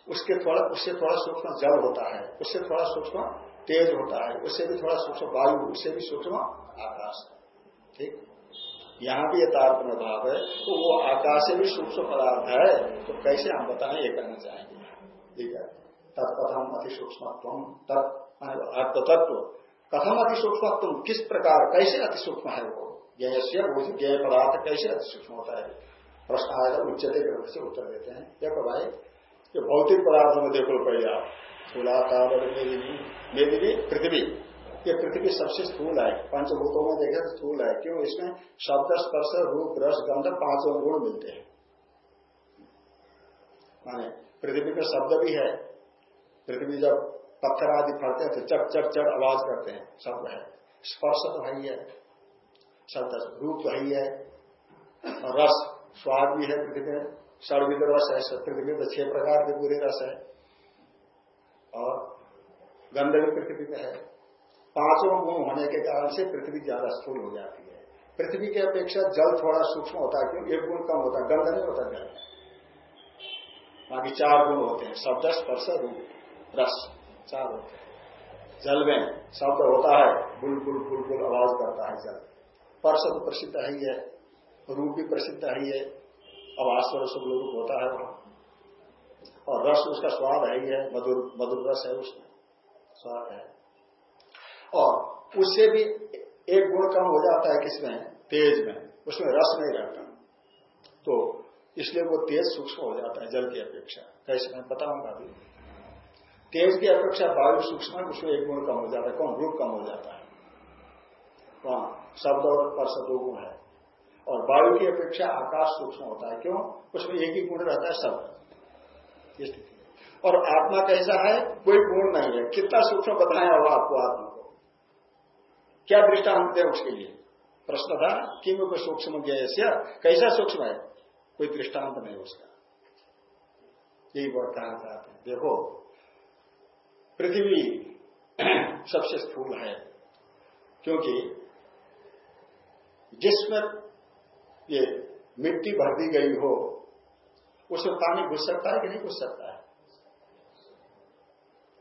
उसके थोड़ा, उससे थोड़ा सूक्ष्म जल होता है, उससे थोड़ा सूक्ष्म तेज होता है, उससे भी थोड़ा सूक्ष्म वायु, उससे भी सूक्ष्म आकाश ठीक? यहाँ भी ये तारतम्य भाव है। तो वो आकाश से भी सूक्ष्म पदार्थ है। तो कैसे हम बताएँ, ये कहना चाहेंगे। ठीक है? तत्कथम अति सूक्ष्म तत्व तत्व कथम अति सूक्ष्म किस प्रकार? कैसे अति सूक्ष्म है वो? ज्ञ से वो ज्ञ पदार्थ कैसे अति सूक्ष्म होता है? प्रश्न आएगा उच्चते ग्रंथ से उत्तर देते हैं। देखो भाई, ये भौतिक पदार्थों में देखो पहले आप। स्थूला मेदिनी, पृथ्वी। ये पृथ्वी सबसे स्थूल है। पंचभूतों में देखे तो स्थूल है। क्यों? इसमें शब्द, स्पर्श, रूप, रस, गंध पाँचों गुण मिलते हैं। माने पृथ्वी में शब्द भी है। पृथ्वी जब पत्थर आदि फड़ते हैं तो चट चट चट आवाज़ करते हैं, शब्द है। स्पर्श तो है ही है, शब्द रूप तो है ही रस, स्वाद भी है पृथ्वी में। सर्विद रस है पृथ्वी तो छह प्रकार के पूरे रस है। और गंध भी पृथ्वी में है। पाँचों गुण होने के कारण से पृथ्वी ज़्यादा स्थूल हो जाती है। पृथ्वी की अपेक्षा जल थोड़ा सूक्ष्म होता है क्यों एक गुण कम होता है, गंध नहीं होता जल। बाकी चार गुण होते हैं, शब्द, स्पर्श, रूप, रस। चार होते हैं। जल में शब्द होता है, बुल बुल बुल बुल आवाज़ करता है जल। स्पर्श तो प्रसिद्ध है ही है, रूप भी प्रसिद्ध है ही है स्वरूप सब लोग होता है वहाँ। और रस उसका स्वाद है ही है, मधुर मधुर रस है उसमें, स्वाद है। और उससे भी एक गुण कम हो जाता है किसमें? तेज में, उसमें रस नहीं रहता। तो इसलिए वो तेज सूक्ष्म हो जाता है जल की अपेक्षा। कैसे? मैं बताऊँगा अभी। तेज की अपेक्षा वायु सूक्ष्म है, उसमें एक गुण कम हो जाता है, कौन? रूप कम हो जाता है। वहाँ शब्द और स्पर्श दो गुण है। और वायु की अपेक्षा आकाश सूक्ष्म होता है। क्यों? उसमें एक ही गुण रहता है, शब्द। और आत्मा कैसा है? कोई गुण नहीं है। कितना सूक्ष्म बताया हुआ आपको आत्मा को? क्या दृष्टांत है उसके लिए? प्रश्न था कि में कोई सूक्ष्म कैसा सूक्ष्म है? कोई दृष्टांत नहीं उसका। यही चाहते हैं देखो पृथ्वी सबसे स्थूल है, क्योंकि जिसमें ये मिट्टी भर दी गई हो, उसमें पानी घुस सकता है कि नहीं घुस सकता है?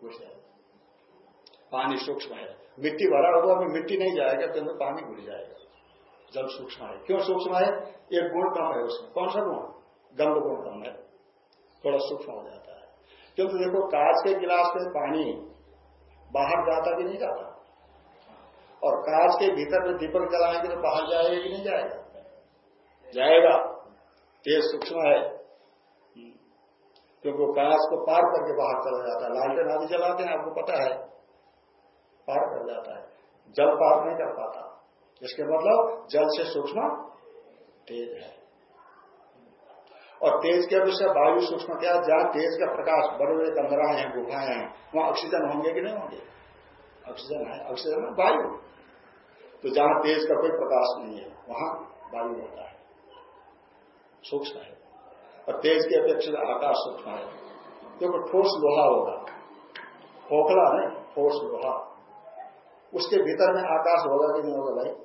घुस पानी सूक्ष्म है। मिट्टी भरा हुआ में मिट्टी नहीं जाएगा तो अंदर पानी घुस जाएगा। जल सूक्ष्म है। क्यों सूक्ष्म है? एक गुण कम है उसमें। कौन सा गुण? गंध गुण कम है। थोड़ा सूक्ष्म हो जाता है। क्योंकि देखो, कांच के गिलास में पानी बाहर जाता भी नहीं जाता। और कांच के भीतर में दीपक जलाएँगे तो बाहर जाएगा कि नहीं जाएगा? जाएगा। तेज सूक्ष्म है। क्योंकि वो कांच को पार करके बाहर चला जाता है। लालटेन आदि जलाते हैं, आपको पता है। पार कर जाता है। जल पार नहीं कर पाता। इसके मतलब जल से सूक्ष्म तेज है। और तेज के अपेक्षा वायु सूक्ष्म क्या जहाँ तेज का प्रकाश बड़े बड़े कंदराए हैं, गुफाएँ हैं, वहाँ ऑक्सीजन होंगे कि नहीं होंगे? ऑक्सीजन है ऑक्सीजन है वायु। तो जहाँ तेज का कोई प्रकाश नहीं है, वहाँ वायु होता है। सूक्ष्म है। और तेज की अपेक्षा आकाश सूक्ष्म है। क्योंकि ठोस लोहा होगा। खोखला नहीं, ठोस लोहा उसके भीतर में आकाश होगा कि नहीं होगा भाई?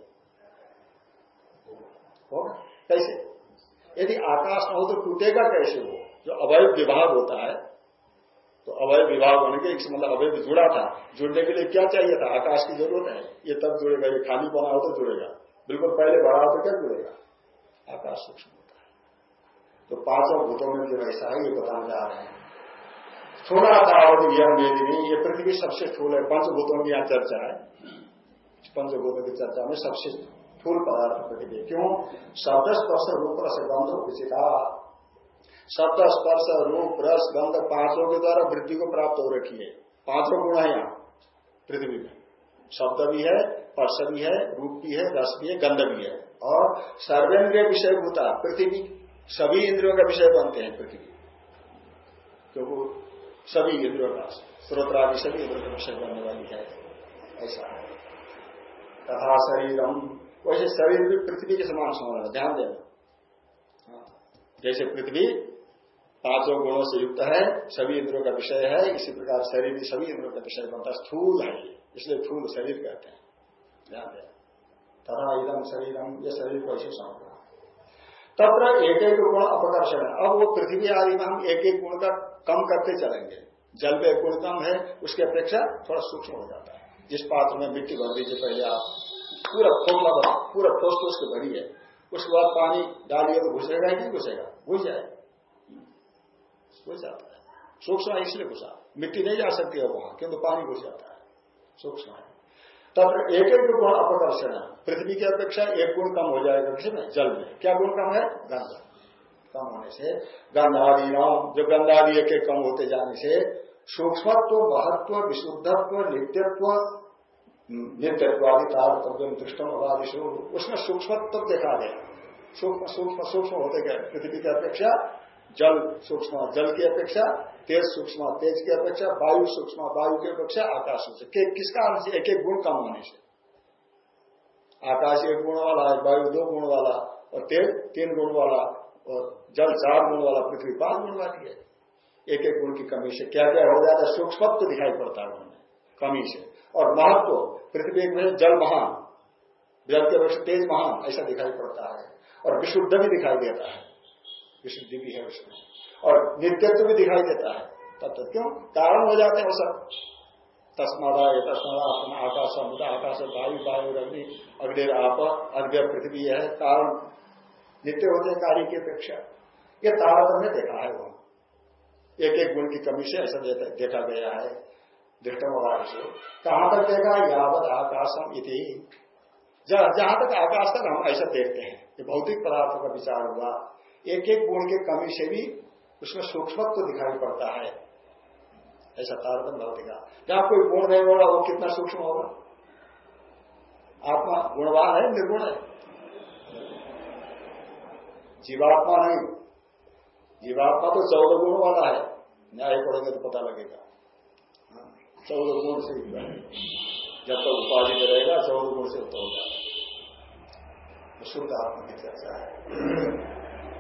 होगा। कैसे? यदि आकाश न हो तो टूटेगा कैसे वो? जो अवैध विभाग होता है तो अवैध विभाग होने के मतलब अवैध जुड़ा था। जुड़ने के लिए क्या चाहिए था? आकाश की ज़रूरत है। ये तब जुड़ेगा, ये खाली बना हो तो जुड़ेगा। बिल्कुल पहले बड़ा हो तो क्या जुड़ेगा? आकाश सूक्ष्म होता है। तो पाँचों भूतों में जो ऐसा है, ये बताना चाह रहे हैं। थोड़ा तावत यह मेदिनी ये पृथ्वी सबसे स्थूल है। पंचभूतों की यहाँ चर्चा है। पंचभूतों की चर्चा में सबसे स्थूल पदार्थ पृथ्वी क्यों शब्द स्पर्श रूप रस गंध उचिता शब्द स्पर्श रूप रस गंध पाँचों के द्वारा वृद्धि को प्राप्त हो रखी है। पाँचों गुण है यहाँ, पृथ्वी में। शब्द भी है, स्पर्श भी है, रूप भी है, रस भी है, गंध भी है। और सर्वेन्द्रिय विषय होता पृथ्वी। सभी इंद्रियों का विषय बनते हैं पृथ्वी। क्योंकि सभी इंद्रियों का स्रोत्रादि सभी इंद्रियों का विषय बनने वाली है। ऐसा है। तथा शरीरम वैसे शरीर भी पृथ्वी के समान समान है, ध्यान देना। हाँ। जैसे पृथ्वी पाँचों गुणों से युक्त है, सभी इंद्रों का विषय है, इसी प्रकार शरीर भी सभी इंद्रों का विषय बनता है, स्थूल है इसलिए स्थूल शरीर कहते हैं। ध्यान दें तथा इदम शरीरम ये शरीर को ऐसे समझना तब एक एक गुण अपकर्षण अब वो पृथ्वी आदि में हम एक एक गुण का कम करते चलेंगे। जल में गुण कम है, उसकी अपेक्षा थोड़ा सूक्ष्म हो जाता है। जिस पात्र में मिट्टी भर दीजिए पहले आप। पूरा खोखला बना पूरा ठोस ठोस के भरी है। उसके बाद पानी डालिए तो घुसेगा ही नहीं घुसेगा? घुस जाए। घुस जाता है। सूक्ष्म इसलिए घुसा। मिट्टी नहीं जा सकती है वहाँ, किंतु पानी घुस जाता है। सूक्ष्म है। तब एक एक गुण अपकर्षण है। पृथ्वी की अपेक्षा एक गुण कम हो जाएगा किसी में? जल में। क्या गुण कम है? गंध। कम होने से। गंधादि नाम जो गंधादि एक कम होते जाने से, सूक्ष्मत्व, महत्व, विशुद्धत्व, नित्यत्व नित्यत्व आदि तारतव्य दृष्टम अवादिशु। उसमें सूक्ष्मत्व देखा गया। सूक्ष्म सूक्ष्म सूक्ष्म होते गए। पृथ्वी की अपेक्षा, जल सूक्ष्म, जल की अपेक्षा, तेज सूक्ष्म, तेज की अपेक्षा, वायु सूक्ष्म, वायु की अपेक्षा, आकाश से किस कारण एक एक गुण कम होने से। आकाश एक गुण वाला है, वायु दो गुण वाला, और तेज तीन गुण वाला, और जल चार गुण वाला, पृथ्वी पाँच गुण वाली है। एक एक गुण की कमी से क्या क्या हो जाता है? सूक्ष्मत्व दिखाई पड़ता है उन्हें कमी से। और महत्व, पृथ्वी में जल महान, जल के वृक्ष तेज महान, ऐसा दिखाई पड़ता है। और विशुद्ध भी दिखाई देता है। विशुद्धि भी है उसमें। और नित्यत्व भी दिखाई देता है। तब तो क्यों? कारण हो जाते हैं वो सब। तस्मादा ये तस्मादा अपना आकाश समुद्र आकाश वायु वायु अग्नि अग्नि, आप, अग्नि, पृथ्वी है, कारण। नित्य होते हैं कार्य की अपेक्षा। ये तारतम्य देखा है वो। एक एक गुण की कमी से ऐसा देखा गया है। दृष्टम से कहाँ तक देखा यावत आकाशम इति। जहाँ तक आकाश तक हम ऐसा देखते हैं ये भौतिक पदार्थों का विचार हुआ। एक एक गुण की कमी से भी उसमें सूक्ष्मत्व तो दिखाई पड़ता है। ऐसा तारतम भौतिका जहाँ कोई गुण नहीं होगा वो कितना सूक्ष्म होगा? आत्मा गुणवान है, निर्गुण है? जीवात्मा नहीं। जीवात्मा तो चौदह गुण वाला है। न्याय पढ़ेंगे तो पता लगेगा। चौदह गुण से जब तक उपाधि रहेगा, चौदह गुण से उत्तर होगा। शुद्ध आत्मा की चर्चा है।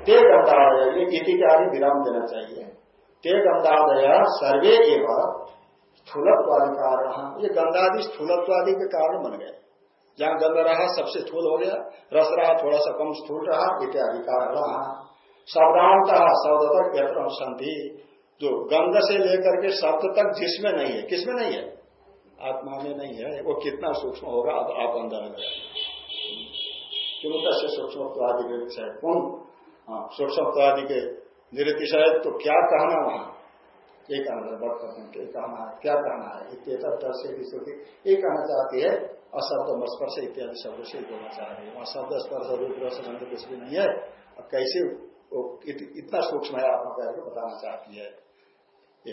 ते गंदा ये इति के आगे विराम देना चाहिए। ते गंधादय, सर्वे एवं स्थूलत्वादि कारण ये गंधादि स्थूलत्वादि के कारण बन गए। जहाँ गंध रहा, सबसे स्थूल हो गया। रस रहा थोड़ा सा कम स्थूल रहा, इत्यादि कारण रहा। शब्दांत शब्द तक यत्र संधि। जो गंध से लेकर के शब्द तक जिसमें नहीं है किसमें नहीं है? आत्मा में नहीं है। वो कितना सूक्ष्म होगा अब आप अंदर क्यों से सूक्ष्मत्वादि कौन? हाँ सूक्ष्मत्वादि के निरतिशय तो क्या कहना वहाँ? ये कहना है के कहना है क्या कहना है? इतना दर्शे ये कहना चाहती है अशब्द स्पर्श इत्यादि शब्द से बोलना चाह रही है। वहाँ शब्द स्पर्श रूप कुछ भी नहीं है। कैसे इत, इतना सूक्ष्म है आपको करके बताना चाहती है।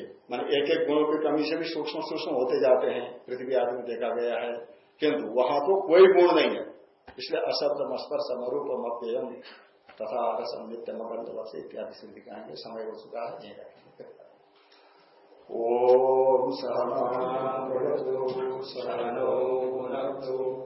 मान एक एक गुणों की कमी से भी सूक्ष्म सूक्ष्म होते जाते हैं। पृथ्वी आदि में देखा गया है। किंतु वहाँ तो कोई गुण नहीं है। इसलिए अशब्द मस्पर्श मरूप मप्यम तथा रसम नित्य मकंद वर्ष इत्यादि से दिखाएँगे समय हो चुका है ओम सहनो भुनक्तु